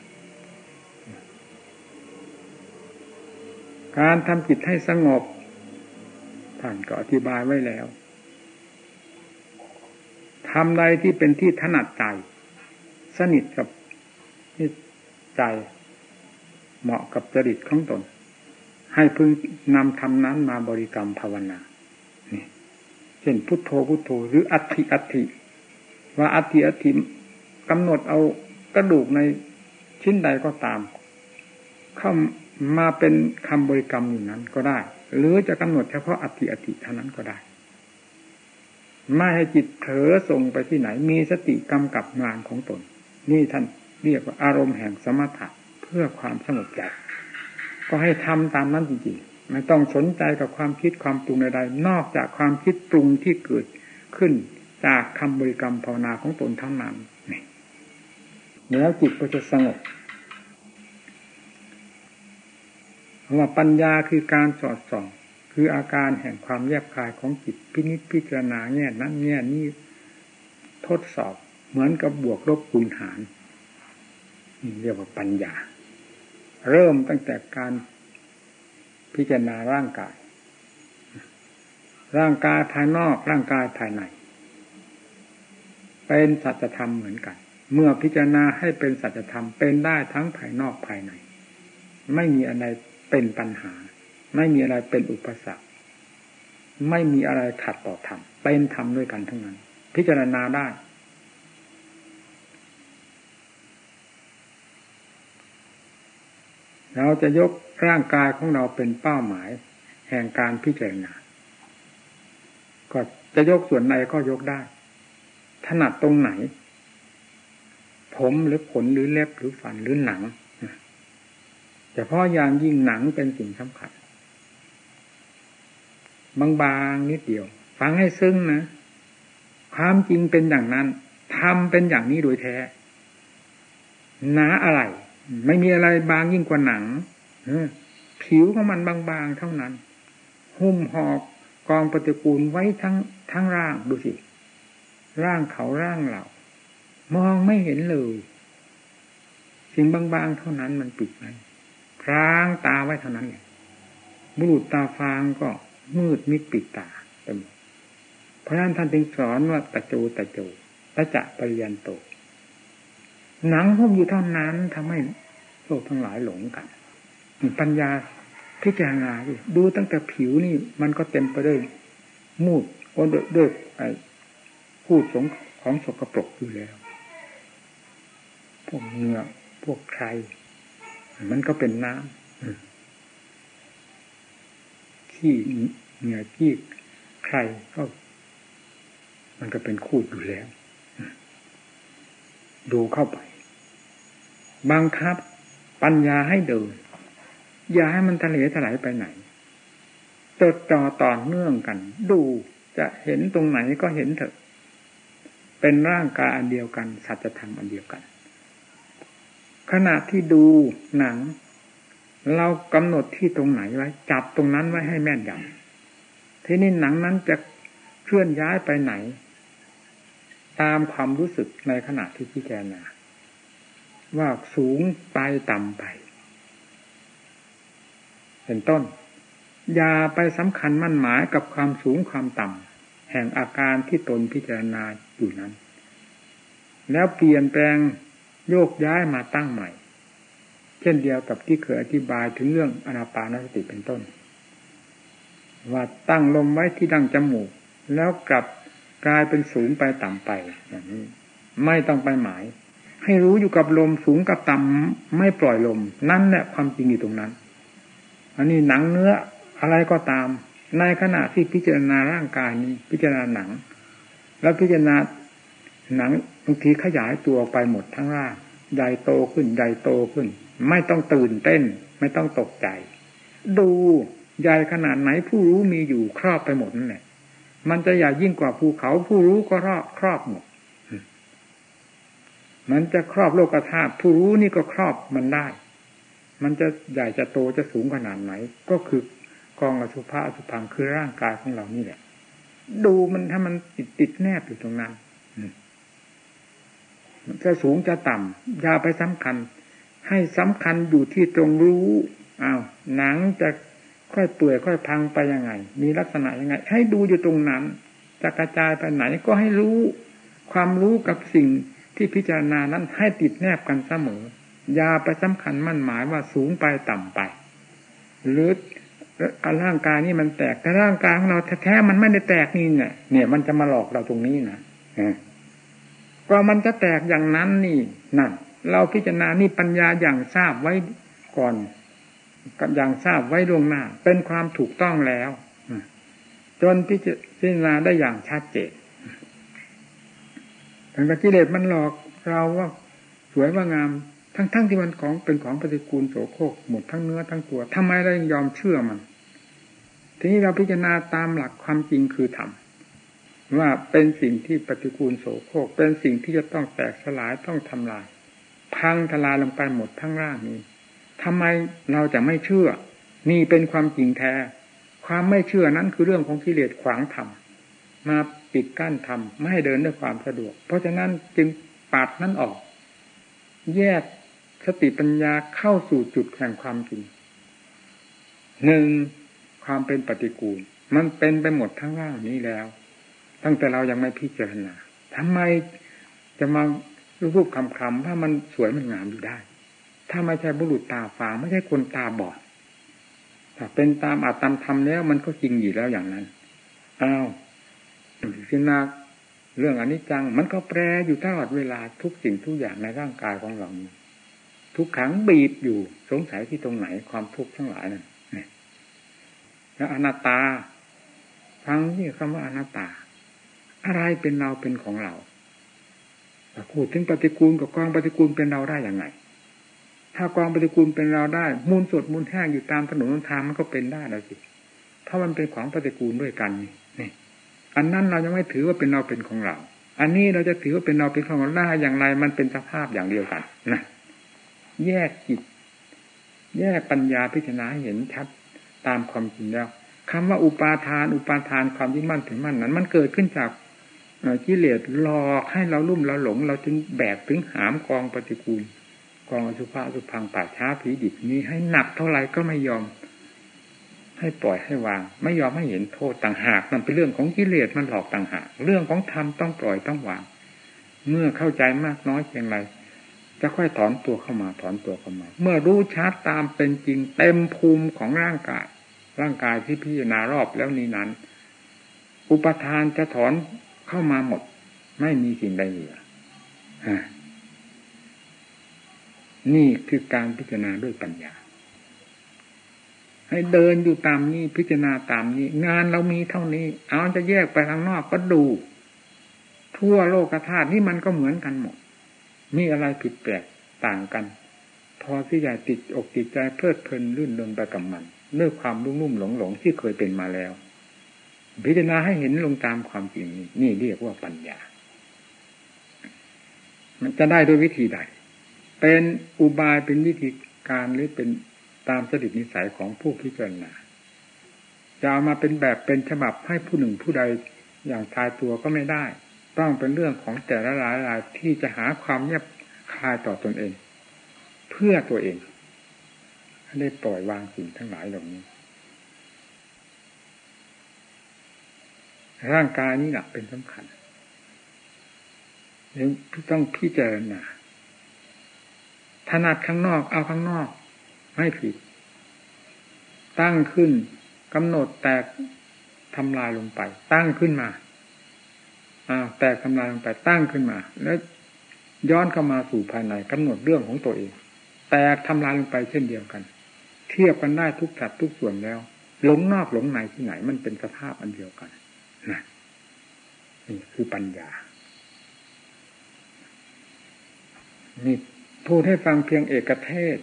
การทำจิตให้สงบท่านก็อธิบายไว้แล้วทำใดที่เป็นที่ถนัดใจ สนิทกับใจ เหมาะกับจริตของตน ให้พึงนำธรรมนั้นมาบริกรรมภาวนานี่เช่นพุทโธพุทโธหรืออัติอัติว่าอัติอัติกำหนดเอากระดูกในชิ้นใดก็ตาม เข้ามาเป็นคำบริกรรมอยู่นั้นก็ได้ หรือจะกำหนดเฉพาะอัติอัติเท่านั้นก็ได้ไม่ให้จิตเผลอส่งไปที่ไหน มีสติกำกับงานของตน นี่ท่านเรียกว่าอารมณ์แห่งสมถะเพื่อความสงบใจ ก็ให้ทำตามนั้นจริงๆไม่ต้องสนใจกับความคิดความปรุงใดๆนอกจากความคิดปรุงที่เกิดขึ้นจากคำบริกรรมภาวนาของตนทั้งนั้นนี่แล้วจิตก็จะสงบว่าปัญญาคือการสอดส่อง คืออาการแห่งความแยบคายของจิตพินิจพิจารณาแง่นั้นแง่นี้ทดสอบเหมือนกับบวกลบคูณหารนี่เรียกว่าปัญญา เริ่มตั้งแต่การพิจารณาร่างกาย ร่างกายภายนอกร่างกายภายใน เป็นสัจธรรมเหมือนกัน เมื่อพิจารณาให้เป็นสัจธรรมเป็นได้ทั้งภายนอกภายใน ไม่มีอะไรเป็นปัญหา ไม่มีอะไรเป็นอุปสรรค ไม่มีอะไรขัดต่อธรรมเป็นธรรมด้วยกันทั้งนั้น พิจารณาได้ เราจะยกร่างกายของเราเป็นเป้าหมาย แห่งการพิจารณาก็จะยกส่วนใดก็ยกได้ ถนัดตรงไหน ผมหรือขนหรือเล็บหรือฟันหรือหนังแต่เพราะอย่างยิ่งหนังเป็นสิ่งสำคัญบางๆนิดเดียว ฟังให้ซึ้งนะความจริงเป็นอย่างนั้นทำเป็นอย่างนี้โดยแท้หนาอะไร ไม่มีอะไรบางยิ่งกว่าหนังผิวของมันบางๆเท่านั้น หุ้มหอกกองปฏิกูลไว้ทั้งทั้งร่างดูสิ ร่างเขาร่างเรามองไม่เห็นเลย สิ่งบางๆเท่านั้นมันปิดไว้พรางตาไว้เท่านั้นเองบุรุษตาฟางก็มืดมิดปิดตาเต็มเพราะฉะนั้นท่านจึงสอนว่าตะโจตะโจตะจะปริยันโต หนังหุ้มอยู่เท่านั้นทำให้โลกทั้งหลายหลงกันปัญญาพิจารณาดูตั้งแต่ผิวนี่ มันก็เต็มไปด้วยมูดโอ้ด้วยไอ้พูดสงของสกปรกอยู่แล้ว พวกเนื้อพวกใคร มันก็เป็นน้ำขี้เหงื่อขี้ใครก็มันก็เป็นคูดอยู่แล้ว ดูเข้าไป บังคับปัญญาให้เดิน อย่าให้มันทะเลถลายไปไหนติดต่อต่อเนื่องกัน ดูจะเห็นตรงไหนก็เห็นเถอะ เป็นร่างกายอันเดียวกัน สัจธรรมอันเดียวกัน ขณะที่ดูหนัง เรากำหนดที่ตรงไหนไว้ จับตรงนั้นไว้ให้แม่นยำทีนี้หนังนั้นจะเคลื่อนย้ายไปไหน ตามความรู้สึกในขณะที่พิจารณา ว่าสูงไปต่ำไป เป็นต้น อย่าไปสำคัญมั่นหมายกับความสูงความต่ำแห่งอาการที่ตนพิจารณาอยู่นั้น แล้วเปลี่ยนแปลงโยกย้ายมาตั้งใหม่ เช่นเดียวกับที่เคยอธิบายถึงเรื่องอนาปานสติเป็นต้น ว่าตั้งลมไว้ที่ดังจมูก แล้วกลับกลายเป็นสูงไปต่ำไปอย่างนี้ไม่ต้องไปหมาย ให้รู้อยู่กับลมสูงกับต่ำไม่ปล่อยลม นั่นแหละความจริงอยู่ตรงนั้น อันนี้หนังเนื้ออะไรก็ตาม ในขณะที่พิจารณาร่างกายนี้ พิจารณาหนัง แล้วพิจารณาหนังบางทีขยายตัวไปหมดทั้งร่างใหญ่โตขึ้นใหญ่โตขึ้น ไม่ต้องตื่นเต้น ไม่ต้องตกใจ ดูใหญ่ขนาดไหนผู้รู้มีอยู่ครอบไปหมดนั่นแหละมันจะใหญ่ยิ่งกว่าภูเขาผู้รู้ก็รอบครอบหมด มันจะครอบโลกธาตุผู้รู้นี่ก็ครอบมันได้ มันจะใหญ่จะโตจะสูงขนาดไหน ก็คือกองอสุภะอสุพังคือร่างกายของเรานี่แหละ ดูมันถ้ามันติดติดแนบอยู่ตรงนั้นจะสูงจะต่ำอย่าไปสำคัญ ให้สำคัญอยู่ที่ตรงรู้อ้าวหนังจะค่อยเปื่อยค่อยพังไปยังไง มีลักษณะยังไง ให้ดูอยู่ตรงนั้นจะกระจายไปไหนก็ให้รู้ ความรู้กับสิ่ง ที่พิจารณานั้นให้ติดแนบกันเสมอ อย่าไปสำคัญมั่นหมายว่าสูงไปต่ำไป หรือร่างกายนี่มันแตกแต่ร่างกายของเราแท้ๆมันไม่ได้แตกนี่เนี่ยเนี่ย มันจะมาหลอกเราตรงนี้นะก็มันจะแตกอย่างนั้นนี่นั่นเราพิจารณานี่ปัญญาอย่างทราบไว้ก่อนกับอย่างทราบไว้ล่วงหน้า เป็นความถูกต้องแล้วจนพิจารณาได้อย่างชัดเจน แต่กิเลสมันหลอกเราว่าสวยว่างาม ทั้งๆทที่มันของเป็นของปฏิกูลโสโครกหมดทั้งเนื้อทั้งตัวทำไมเรายังยอมเชื่อมัน ทีนี้เราพิจารณาตามหลักความจริงคือธรรมว่าเป็นสิ่งที่ปฏิกูลโสโครกเป็นสิ่งที่จะต้องแตกสลายต้องทำลาย พังทลายลงไปหมดทั้งร่างนี้ทำไมเราจะไม่เชื่อ นี่เป็นความจริงแท้ ความไม่เชื่อนั้นคือเรื่องของกิเลสขวางธรรมมา ปิดกั้นธรรมไม่ให้เดินด้วยความสะดวก เพราะฉะนั้นจึงปัดนั้นออก แยกสติปัญญาเข้าสู่จุดแห่งความจริงหนึ่งความเป็นปฏิกูล มันเป็นไปหมดทั้งร่างนี้แล้ว ตั้งแต่เรายังไม่พิจารณาทำไมจะมารูปคำคำว่ามันสวยมันงามอยู่ได้ ถ้าไม่ใช่บุรุษตาฝางไม่ใช่คนตาบอดถ้าเป็นตามอาตามธรรมแล้ว มันก็จริงอยู่แล้วอย่างนั้นอ้าว พิจารณาเรื่องอนิจจัง มันก็แปรอยู่ตลอดเวลาทุกสิ่งทุกอย่างในร่างกายของเรา ทุกขังบีบอยู่สงสัยที่ตรงไหนความทุกข์ทั้งหลายนั่นแล้วอนัตตาฟังที่คำว่าอนัตตา อะไรเป็นเราเป็นของเราแต่พูดถึงปฏิกูลกับกองปฏิกูลเป็นเราได้อย่างไง ถ้ากองปฏิกูลเป็นเราได้ มูลสดมูลแห้งอยู่ตามถนนทางมันก็เป็นได้แล้วสิเพราะมันเป็นของปฏิกูลด้วยกันนี่ อันนั้นเรายังไม่ถือว่าเป็นเราเป็นของเรา อันนี้เราจะถือว่าเป็นเราเป็นของเราได้อย่างไร มันเป็นสภาพอย่างเดียวกันนะแยกจิต แยกปัญญาพิจารณาเห็นชัดตามความจริงแล้วคำว่าอุปาทาน อุปาทานความยึดมั่นถึงมั่นนั้น มันเกิดขึ้นจากกิเลสหลอกให้เราลุ่มเราหลง เราจึงแบกถึงหามกองปฏิกูลกองอสุภะสุพังป่าช้าผีดิบนี้ให้หนักเท่าไหร่ก็ไม่ยอม ให้ปล่อยให้วาง ไม่ยอมให้เห็นโทษต่างหากมันเป็นเรื่องของกิเลสมันหลอกต่างหาก เรื่องของธรรมต้องปล่อยต้องวาง เมื่อเข้าใจมากน้อยเพียงไรจะค่อยถอนตัวเข้ามาถอนตัวเข้ามา เมื่อรู้ชัดตามเป็นจริงเต็มภูมิของร่างกาย ร่างกายที่พิจารณารอบแล้วนี้นั้น อุปทานจะถอนเข้ามาหมด ไม่มีสิ่งใดเหลือนี่คือการพิจารณาด้วยปัญญา ให้เดินอยู่ตามนี้พิจารณาตามนี้ งานเรามีเท่านี้ เอาจะแยกไปข้างนอกก็ดู ทั่วโลกธาตุนี่มันก็เหมือนกันหมด มีอะไรผิดแปลกต่างกัน พอที่จะติดอกติดใจเพลิดเพลินลื่นลมไปกับมันด้วยความรุ่มรุ่มหลงหลงที่เคยเป็นมาแล้ว พิจารณาให้เห็นลงตามความจริงนี่นี่เรียกว่าปัญญา มันจะได้ด้วยวิธีใด เป็นอุบายเป็นวิธีการหรือเป็น ตามสดิตนิสัยของผู้พิจารณาจะเอามาเป็นแบบเป็นฉบับให้ผู้หนึ่งผู้ใดอย่างทายตัวก็ไม่ได้ ต้องเป็นเรื่องของแต่ละรายรายที่จะหาความเงียบคายต่อตอนเอง เพื่อตัวเองให้ได้ปล่อยวางสิ่งทั้งหลายเหล่านี้ ร่างกายนี้แหละเป็นสำคัญต้องพิจารณาถนัดข้างนอกเอาข้างนอก ไม่ผิด ตั้งขึ้นกำหนดแตกทำลายลงไป ตั้งขึ้นมาอ้าวแตกทำลายลงไปตั้งขึ้นมา แล้วย้อนเข้ามาสู่ภายในกำหนดเรื่องของตัวเอง แตกทำลายลงไปเช่นเดียวกัน เทียบกันได้ทุกสัดทุกส่วนแล้ว หลงนอกหลงในที่ไหน มันเป็นสภาพอันเดียวกันนะนี่คือปัญญานี่พูดให้ฟังเพียงเอกเทศ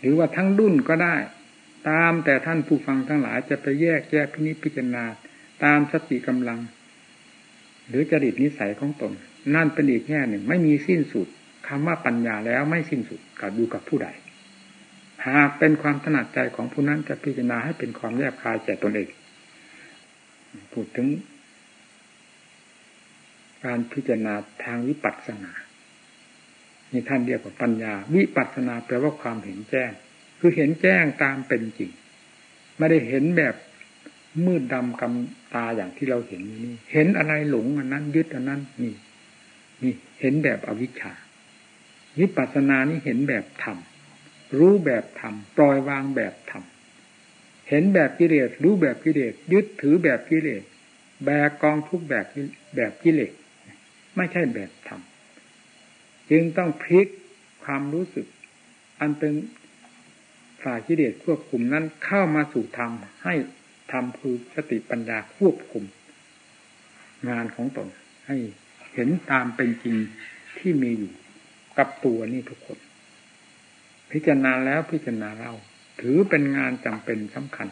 หรือว่าทั้งดุนก็ได้ ตามแต่ท่านผู้ฟังทั้งหลายจะไปแยกแยกพินิจพิจารณา ตามสติกำลัง หรือจริตนิสัยของตน นั่นเป็นอีกแง่หนึ่ง ไม่มีสิ้นสุดคำว่าปัญญาแล้วไม่สิ้นสุดกับดูกับผู้ใด หากเป็นความถนัดใจของผู้นั้นจะพิจารณาให้เป็นความแยบคายแก่ตนเองพูดถึงการพิจารณาทางวิปัสสนา นี่ท่านเรียกว่าปัญญา วิปัสนาแปลว่าความเห็นแจ้ง คือเห็นแจ้งตามเป็นจริง ไม่ได้เห็นแบบมืดดำกำตาอย่างที่เราเห็นนี่ เห็นอะไรหลงอันนั้น ยึดอันนั้นนี่ นี่เห็นแบบอวิชชาวิปัสสนานี่เห็นแบบธรรมรู้แบบธรรมปล่อยวางแบบธรรมเห็นแบบกิเลสรู้แบบกิเลสยึดถือแบบกิเลสแบกกองทุกแบบแบบกิเลสไม่ใช่แบบธรรม จึงต้องพลิกความรู้สึก อันเป็นฝ่ายกิเลสควบคุมนั้นเข้ามาสู่ธรรมให้ธรรมคือสติปัญญาควบคุม งานของตนให้เห็นตามเป็นจริงที่มีอยู่กับตัวนี่ทุกคน พิจารณาแล้วพิจารณาเล่าถือเป็นงานจำเป็นสำคัญ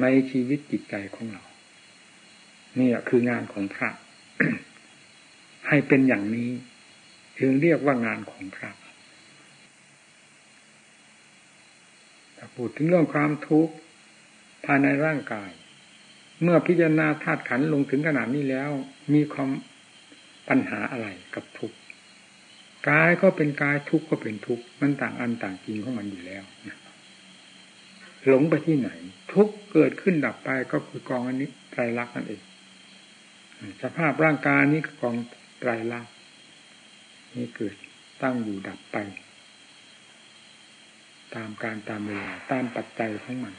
ในชีวิตจิตใจของเรานี่คืองานของพระ ให้เป็นอย่างนี้ ถึงเรียกว่างานของพระพูดถึงเรื่องความทุกข์ภายในร่างกาย เมื่อพิจารณาธาตุขันลงถึงขนาดนี้แล้ว มีความปัญหาอะไรกับทุกข์กายก็เป็นกายทุกข์ก็เป็นทุกข์มันต่างอันต่างจริงของมันอยู่แล้วหลงไปที่ไหน ทุกเกิดขึ้นดับไปก็คือกองอันนี้ไตรลักษณ์นั่นเองสภาพร่างกายนี้กอง ไตรลักษณ์นี่เกิดตั้งอยู่ดับไป ตามการตามเวลาตามปัจจัยของมัน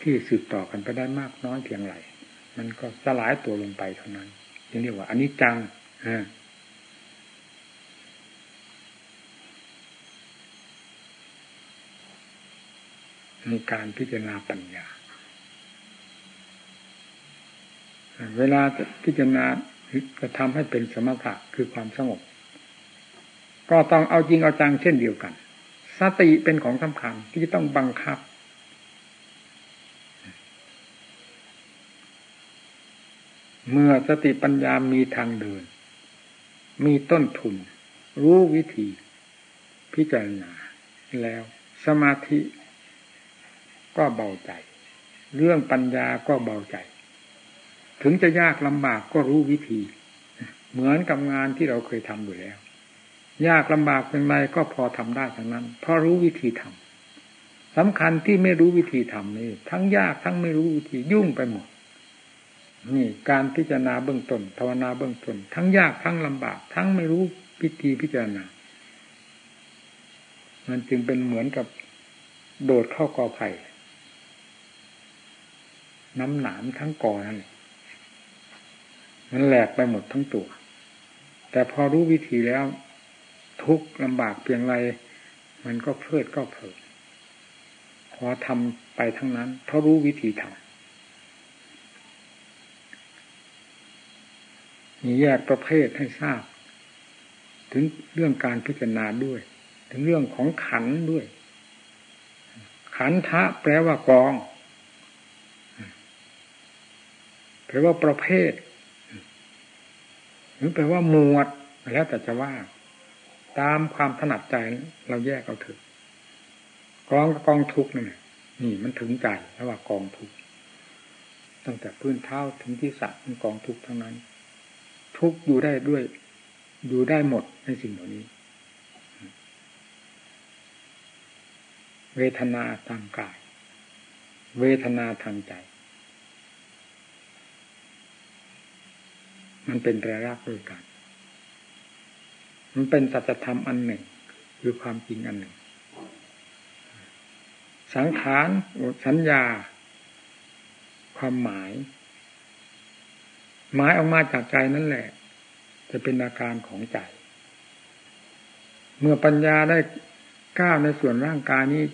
ที่สืบต่อกันไปได้มากน้อยเพียงไรมันก็สลายตัวลงไปเท่านั้นยังเรียกว่าอันนี้จังฮะมีการพิจารณาปัญญา เวลาจะพิจารณา จะทำให้เป็นสมถะคือความสงบ ก็ต้องเอาจริงเอาจังเช่นเดียวกัน สติเป็นของสำคัญที่ต้องบังคับ เมื่อสติปัญญามีทางเดิน มีต้นทุน รู้วิธี พิจารณาแล้ว สมาธิก็เบาใจ เรื่องปัญญาก็เบาใจ ถึงจะยากลำบากก็รู้วิธี เหมือนกับงานที่เราเคยทำอยู่แล้ว ยากลำบากเป็นไรก็พอทำได้ทั้งนั้น เพราะรู้วิธีทำสำคัญที่ไม่รู้วิธีทำนี่ ทั้งยากทั้งไม่รู้วิธียุ่งไปหมดนี่การพิจารณาเบื้องต้นภาวนาเบื้องต้นทั้งยากทั้งลำบาก ทั้งไม่รู้พิธีพิจารณา มันจึงเป็นเหมือนกับโดดเข้ากอไผ่น้ำหนามทั้งกอนั่น มันแหลกไปหมดทั้งตัว แต่พอรู้วิธีแล้ว ทุกลำบากเพียงไรมันก็เพลิดก็เพลิดพอทำไปทั้งนั้น เพราะรู้วิธีทำมีแยกประเภทให้ทราบ ถึงเรื่องการพิจารณาด้วย ถึงเรื่องของขันด้วย ขันทะแปลว่ากองแปลว่าประเภท หรือแปลว่าหมวดแล้วแต่จะว่า ตามความถนัดใจเราแยกเอาเถอะกองกองทุกนี่นี่มันถึงใจแล้วว่ากองทุกตั้งแต่พื้นเท้าถึงที่สะเป็นกองทุกทั้งนั้น ทุกอยู่ได้ด้วยอยู่ได้หมดในสิ่งเหล่านี้ เวทนาทางกาย เวทนาทางใจ มันเป็นแปรรักด้วยกัน มันเป็นสัจธรรมอันหนึ่ง คือความจริงอันหนึ่ง สังขารสัญญา ความหมาย หมายออกมาจากใจนั่นแหละ จะเป็นอาการของใจ เมื่อปัญญาได้ก้าวในส่วนร่างกายนี้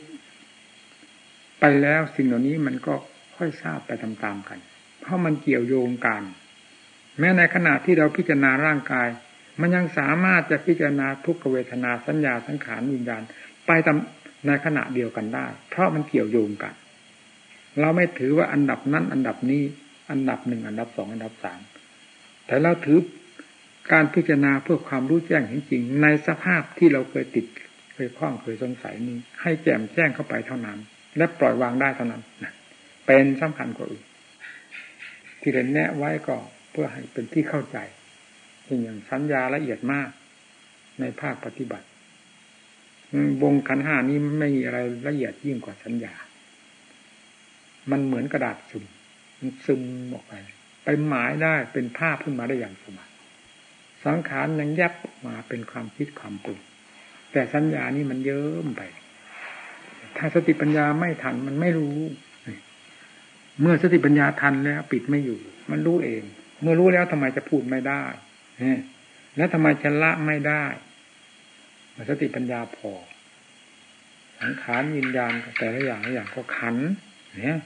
ไปแล้วสิ่งเหล่านี้มันก็ค่อยทราบไปตามๆกัน เพราะมันเกี่ยวโยงกัน แม้ในขณะที่เราพิจารณาร่างกาย มันยังสามารถจะพิจารณาทุกขเวทนาสัญญาสังขารวิญญาณไปตามในขณะเดียวกันได้ เพราะมันเกี่ยวโยงกัน เราไม่ถือว่าอันดับนั้น อันดับนี้ อันดับหนึ่งอันดับสองอันดับสามแต่เราถือการพิจารณาเพื่อความรู้แจ้งจริงในสภาพที่เราเคยติดเคยคล้องเคยสงสัยนี้ ให้แจ่มแจ้งเข้าไปเท่านั้น และปล่อยวางได้เท่านั้นเป็นสำคัญกว่าอื่นที่เรียนแนะไว้ก็ เพื่อให้เป็นที่เข้าใจเป็นอย่างสัญญาละเอียดมาก ในภาคปฏิบัติวงขันห้านี้ไม่มีอะไรละเอียดยิ่งกว่าสัญญา มันเหมือนกระดาษซึมมันซึมออกไป ไปหมายได้เป็นภาพขึ้นมาได้อย่างสบายสังขารยังยับมาเป็นความคิดความปรุงแต่สัญญานี่มันเยิ้มไป ถ้าสติปัญญาไม่ทันมันไม่รู้ เมื่อสติปัญญาทันแล้ว ปิดไม่อยู่ มันรู้เอง เมื่อรู้แล้วทำไมจะพูดไม่ได้แล้วทำไมจะละไม่ได้สติปัญญาพอสังขารวิญญาณแต่ละอย่างละอย่างก็ขันเนี่ย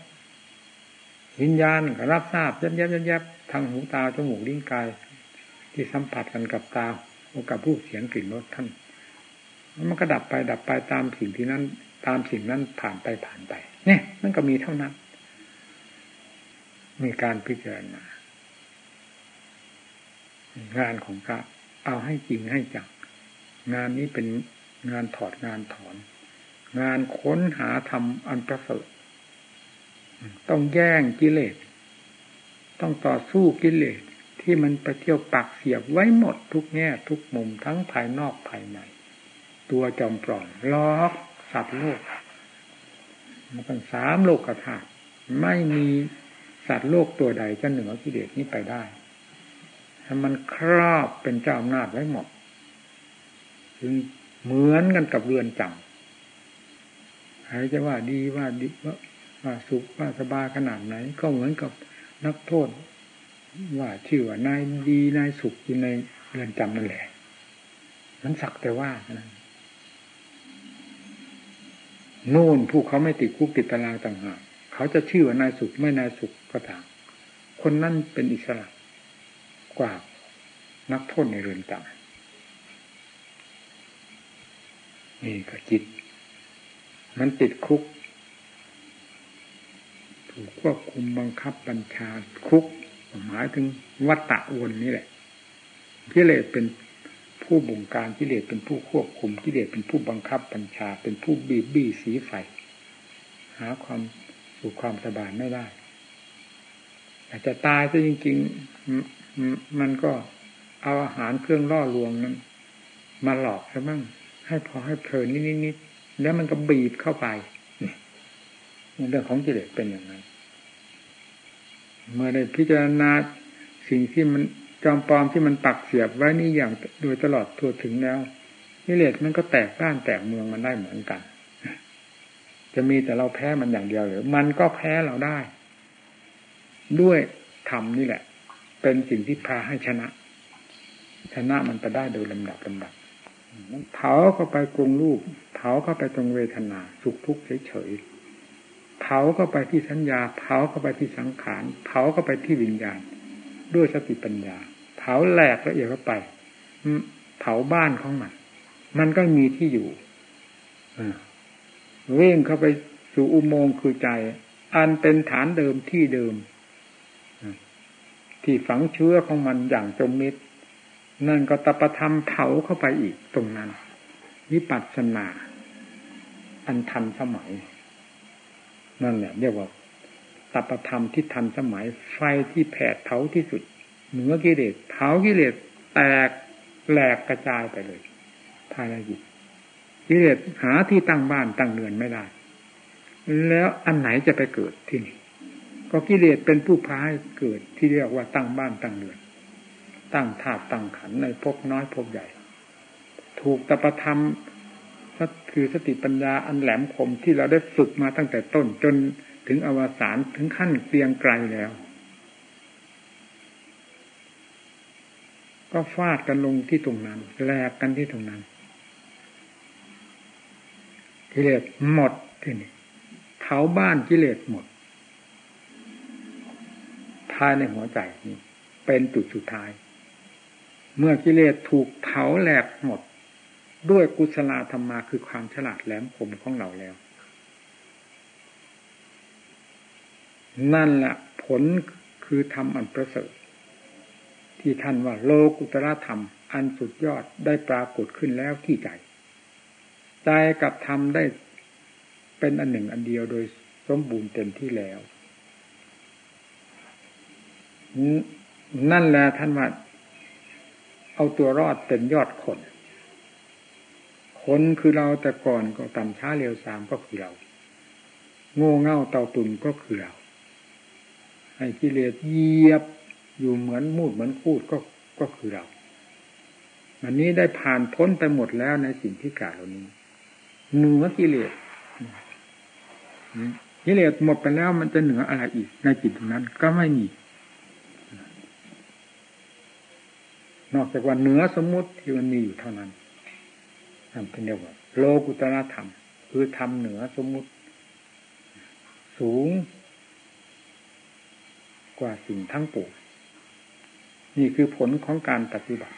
วิญญาณก็รับทราบยับยับยับยับทางหูตาจมูกลิ้นกาย ที่สัมผัสกันกับตากับผู้เสียงกลิ่นรสท่านมันก็ดับไปดับไปตามสิ่งที่นั้น ตามสิ่งนั้นผ่านไปผ่านไป เนี่ย มันก็มีเท่านั้น มีการพิจารณา งานของพระเอาให้จริงให้จังงานนี้เป็นงานถอดงานถอน งานค้นหาธรรมอันประเสริฐต้องแย่งกิเลส ต้องต่อสู้กิเลสที่มันไปเที่ยวปักเสียบไว้หมดทุกแง่ทุกมุมทั้งภายนอกภายในตัวจอมปลอมล้อกสัตว์โลกมันเป็นสามโลกกระถาไม่มีสัตว์โลกตัวใดจะเหนือกิเลสนี้ไปได้ ถ้ามันครอบเป็นเจ้าอำนาจไว้หมดจึงเหมือนกันกับเรือนจำใครจะว่าดีว่าดีว่าว่าสุขว่าสบายขนาดไหน ก็เหมือนกับนักโทษ ว่าชื่อว่านายดีนายสุขอยู่ในเรือนจำนั่นแหละ มันสักแต่ว่านั้นนู่นผู้เขาไม่ติดคุกติดตารางต่างหากเขาจะชื่อว่านายสุขไม่นายสุขก็ตามคนนั้นเป็นอิสระ กว่านักโทษในเรือนจำนี่ก็จิต มันติดคุก ถูกควบคุมบังคับบัญชาคุก หมายถึงวัตตะวนนี่แหละกิเลสเป็นผู้บงการกิเลสเป็นผู้ควบคุมกิเลสเป็นผู้บังคับบัญชา เป็นผู้บีบบี้สีไฟหาความสู่ความสบายไม่ได้อาจจะตายซะจริง ๆ มันก็เอาอาหารเครื่องล่อลวงนั้น มาหลอกซะมั่งให้พอให้เพลินนิดๆแล้วมันก็บีบเข้าไปเรื่องของกิเลสเป็นอย่างนั้น เมื่อได้พิจารณาสิ่งที่มันจอมปลอมที่มันปักเสียบไว้นี่อย่างโดยตลอดทั่วถึงแล้วกิเลสมันก็แตกบ้านแตกเมืองมันได้เหมือนกัน จะมีแต่เราแพ้มันอย่างเดียวหรือมันก็แพ้เราได้ ด้วยธรรมนี่แหละ เป็นสิ่งที่พาให้ชนะ ชนะมันไปได้โดยลำดับลำดับเผาเข้าไปกรงรูปเผาเข้าไปตรงเวทนา สุขทุกข์เฉยๆเผาเข้าไปที่สัญญา เผาเข้าไปที่สังขาร เผาเข้าไปที่วิญญาณ ด้วยสติปัญญา เผาแหลกละเอียดเข้าไปเผาบ้านของมัน มันก็มีที่อยู่เว่งเข้าไปสู่อุโมงค์คือใจ อันเป็นฐานเดิมที่เดิม ที่ฝังเชื้อของมันอย่างจมมิดนั่นก็ตปธรรมเผาเข้าไปอีกตรงนั้น วิปัสสนา อันทันสมัย นั่นแหละเรียกว่าตัปธรรมที่ทันสมัย ไฟที่แผดเผาที่สุด เหนือกิเลสเผากิเลสแตกแหลกกระจายไปเลย ภายในจิตกิเลสหาที่ตั้งบ้านตั้งเรือนไม่ได้ แล้วอันไหนจะไปเกิดที่นี่ ก็กิเลสเป็นผู้พาให้เกิดที่เรียกว่าตั้งบ้านตั้งเรือน ตั้งธาตุตั้งขันในภพน้อยภพใหญ่ ถูกตปธรรมคือสติปัญญาอันแหลมคมที่เราได้ฝึกมาตั้งแต่ต้นจนถึงอวสานถึงขั้นเตียงไกลแล้ว ก็ฟาดกันลงที่ตรงนั้นแลกกันที่ตรงนั้นกิเลสหมดที่นี่เผาบ้านกิเลสหมด ภายในหัวใจนี่เป็นจุดสุดท้าย เมื่อกิเลสถูกเผาแหลกหมด ด้วยกุศลธรรมาคือความฉลาดแหลมคมของเราแล้ว นั่นแหละผลคือธรรมอันประเสริฐ ที่ท่านว่าโลกุตระธรรม อันสุดยอดได้ปรากฏขึ้นแล้วที่ใจ ใจกับธรรมได้เป็นอันหนึ่งอันเดียวโดยสมบูรณ์เต็มที่แล้ว นั่นแหละท่านว่าเอาตัวรอดเป็นยอดคน คนคือเราแต่ก่อนก็ต่ำช้าเร็วสามก็คือเรา โง่เง่าเต่าตุนก็คือเราให้กิเลสเยียบอยู่เหมือนมูดเหมือนคูดก็ก็คือเรา วันนี้ได้ผ่านพ้นไปหมดแล้วในสิ่งที่กล่าวเหล่านี้เหนือกิเลสกิเลสหมดไปแล้วมันจะเหนืออะไรอีกในจิตตรงนั้นก็ไม่มี นอกจากว่าเหนือสมมติที่มันมีอยู่เท่านั้นนั่นเป็นเรียกว่า โลกุตระธรรม คือธรรมเหนือสมมติ สูง กว่าสิ่งทั้งปวงนี่คือผลของการปฏิบัติ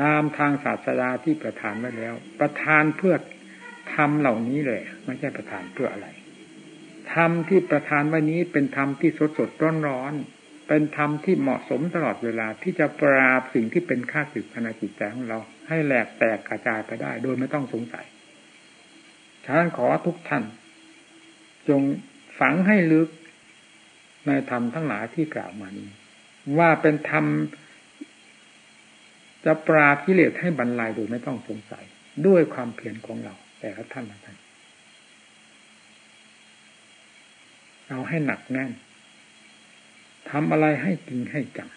ตามทางศาสดาที่ประทานไว้แล้ว ประทานเพื่อทำเหล่านี้เลยไม่ใช่ประทานเพื่ออะไรธรรมที่ประทานไว้นี้เป็นธรรมที่สดสดร้อนร้อน เป็นธรรมที่เหมาะสมตลอดเวลาที่จะปราบสิ่งที่เป็นข้าศึกภายในจิตใจของเรา ให้แหลกแตกกระจายไปได้ โดยไม่ต้องสงสัยฉะนั้นขอทุกท่าน จงฝังให้ลึกในธรรมทั้งหลายที่กล่าวมานี้ ว่าเป็นธรรมจะปราบกิเลสให้บรรลัยโดยไม่ต้องสงสัย ด้วยความเพียรของเรา แต่ละท่านละท่านเอาให้หนักแน่น ทำอะไรให้จริงให้จัง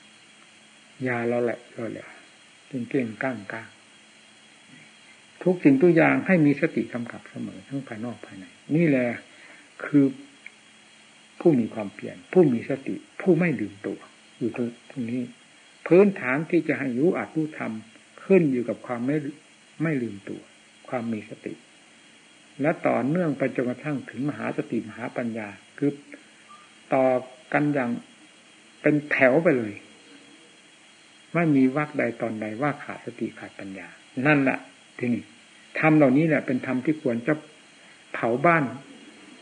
ยาเราแหละเราแหละเก่งเก่งก้างก้างทุกสิ่งทุกอย่างให้มีสติกำกับเสมอทั้งภายนอกภายใน นี่แหละคือผู้มีความเปลี่ยน ผู้มีสติ ผู้ไม่ดื่มตัว อยู่ตรงนี้ พื้นฐานที่จะให้รู้อัดรู้ทำขึ้นอยู่กับความไม่ไม่ลืมตัว ความมีสติ และต่อเนื่องไปจนกระทั่งถึงมหาสติมหาปัญญาคือต่อกันอย่าง เป็นแถวไปเลย ไม่มีวักใดตอนใดว่าขาดสติขาดปัญญา นั่นแหละทีนี้ทำเหล่านี้แหละเป็นธรรมที่ควรจะเผาบ้าน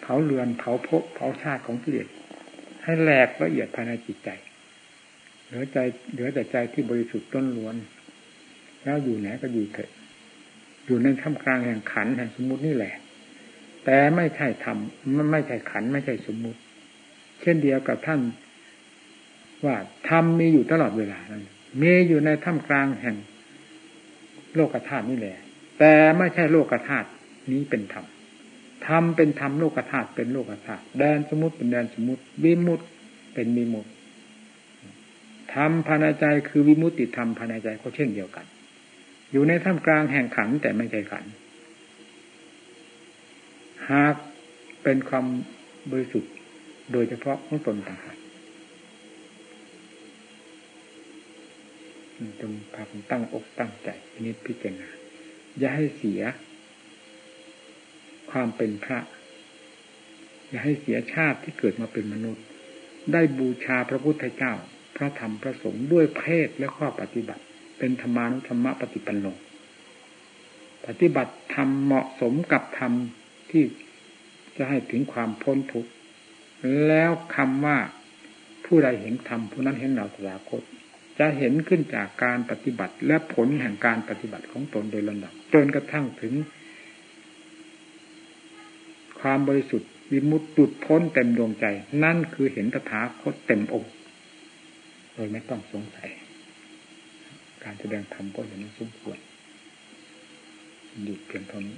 เผาเรือนเผาภพเผาชาติของกิเลสให้แหลกละเอียดภายในจิตใจ เหลือใจเหลือแต่ใจที่บริสุทธิ์ต้นล้วน แล้วอยู่ไหนก็อยู่เถอะอยู่ในท่ามกลางแห่งขันแห่งสมมุตินี่แหละ แต่ไม่ใช่ธรรมไม่ใช่ขันไม่ใช่สมมุติ เช่นเดียวกับท่าน ว่าธรรมมีอยู่ตลอดเวลานั้นมีอยู่ในท่ามกลางแห่ง โลกธาตุนี่แหละ แต่ไม่ใช่โลกธาตุนี้เป็นธรรมธรรมเป็นธรรมโลกธาตุเป็นโลกธาตุแดนสมุติเป็นแดนสมุติวิมุตเป็นวิมุตธรรมภายในใจคือวิมุตติธรรมภายในใจก็เช่นเดียวกัน อยู่ในท่ามกลางแห่งขันแต่ไม่ใช่ขันหากเป็นความบริสุทธิ์โดยเฉพาะของตนต่างหาก จงพากันตั้งอกตั้งใจนิดพิจารณาอย่าให้เสีย ความเป็นพระ อย่าให้เสียชาติที่เกิดมาเป็นมนุษย์ ได้บูชาพระพุทธเจ้า พระธรรมพระสงฆ์ด้วยเพศและข้อปฏิบัติ เป็นธรรมานุธรรมปฏิปันโนปฏิบัติธรรมเหมาะสมกับธรรมที่จะให้ถึงความพ้นทุกข์แล้วคำว่าผู้ใดเห็นธรรมผู้นั้นเห็นเราตถาคต จะเห็นขึ้นจากการปฏิบัติ และผลแห่งการปฏิบัติของตนโดยลำดับจนกระทั่งถึง ความบริสุทธิ์วิมุตติดพ้นเต็มดวงใจ นั่นคือเห็นตถาคตเต็มองค์โดยไม่ต้องสงสัย การแสดงธรรมก็อย่างนี้สมควรหยุดเพียงเท่านี้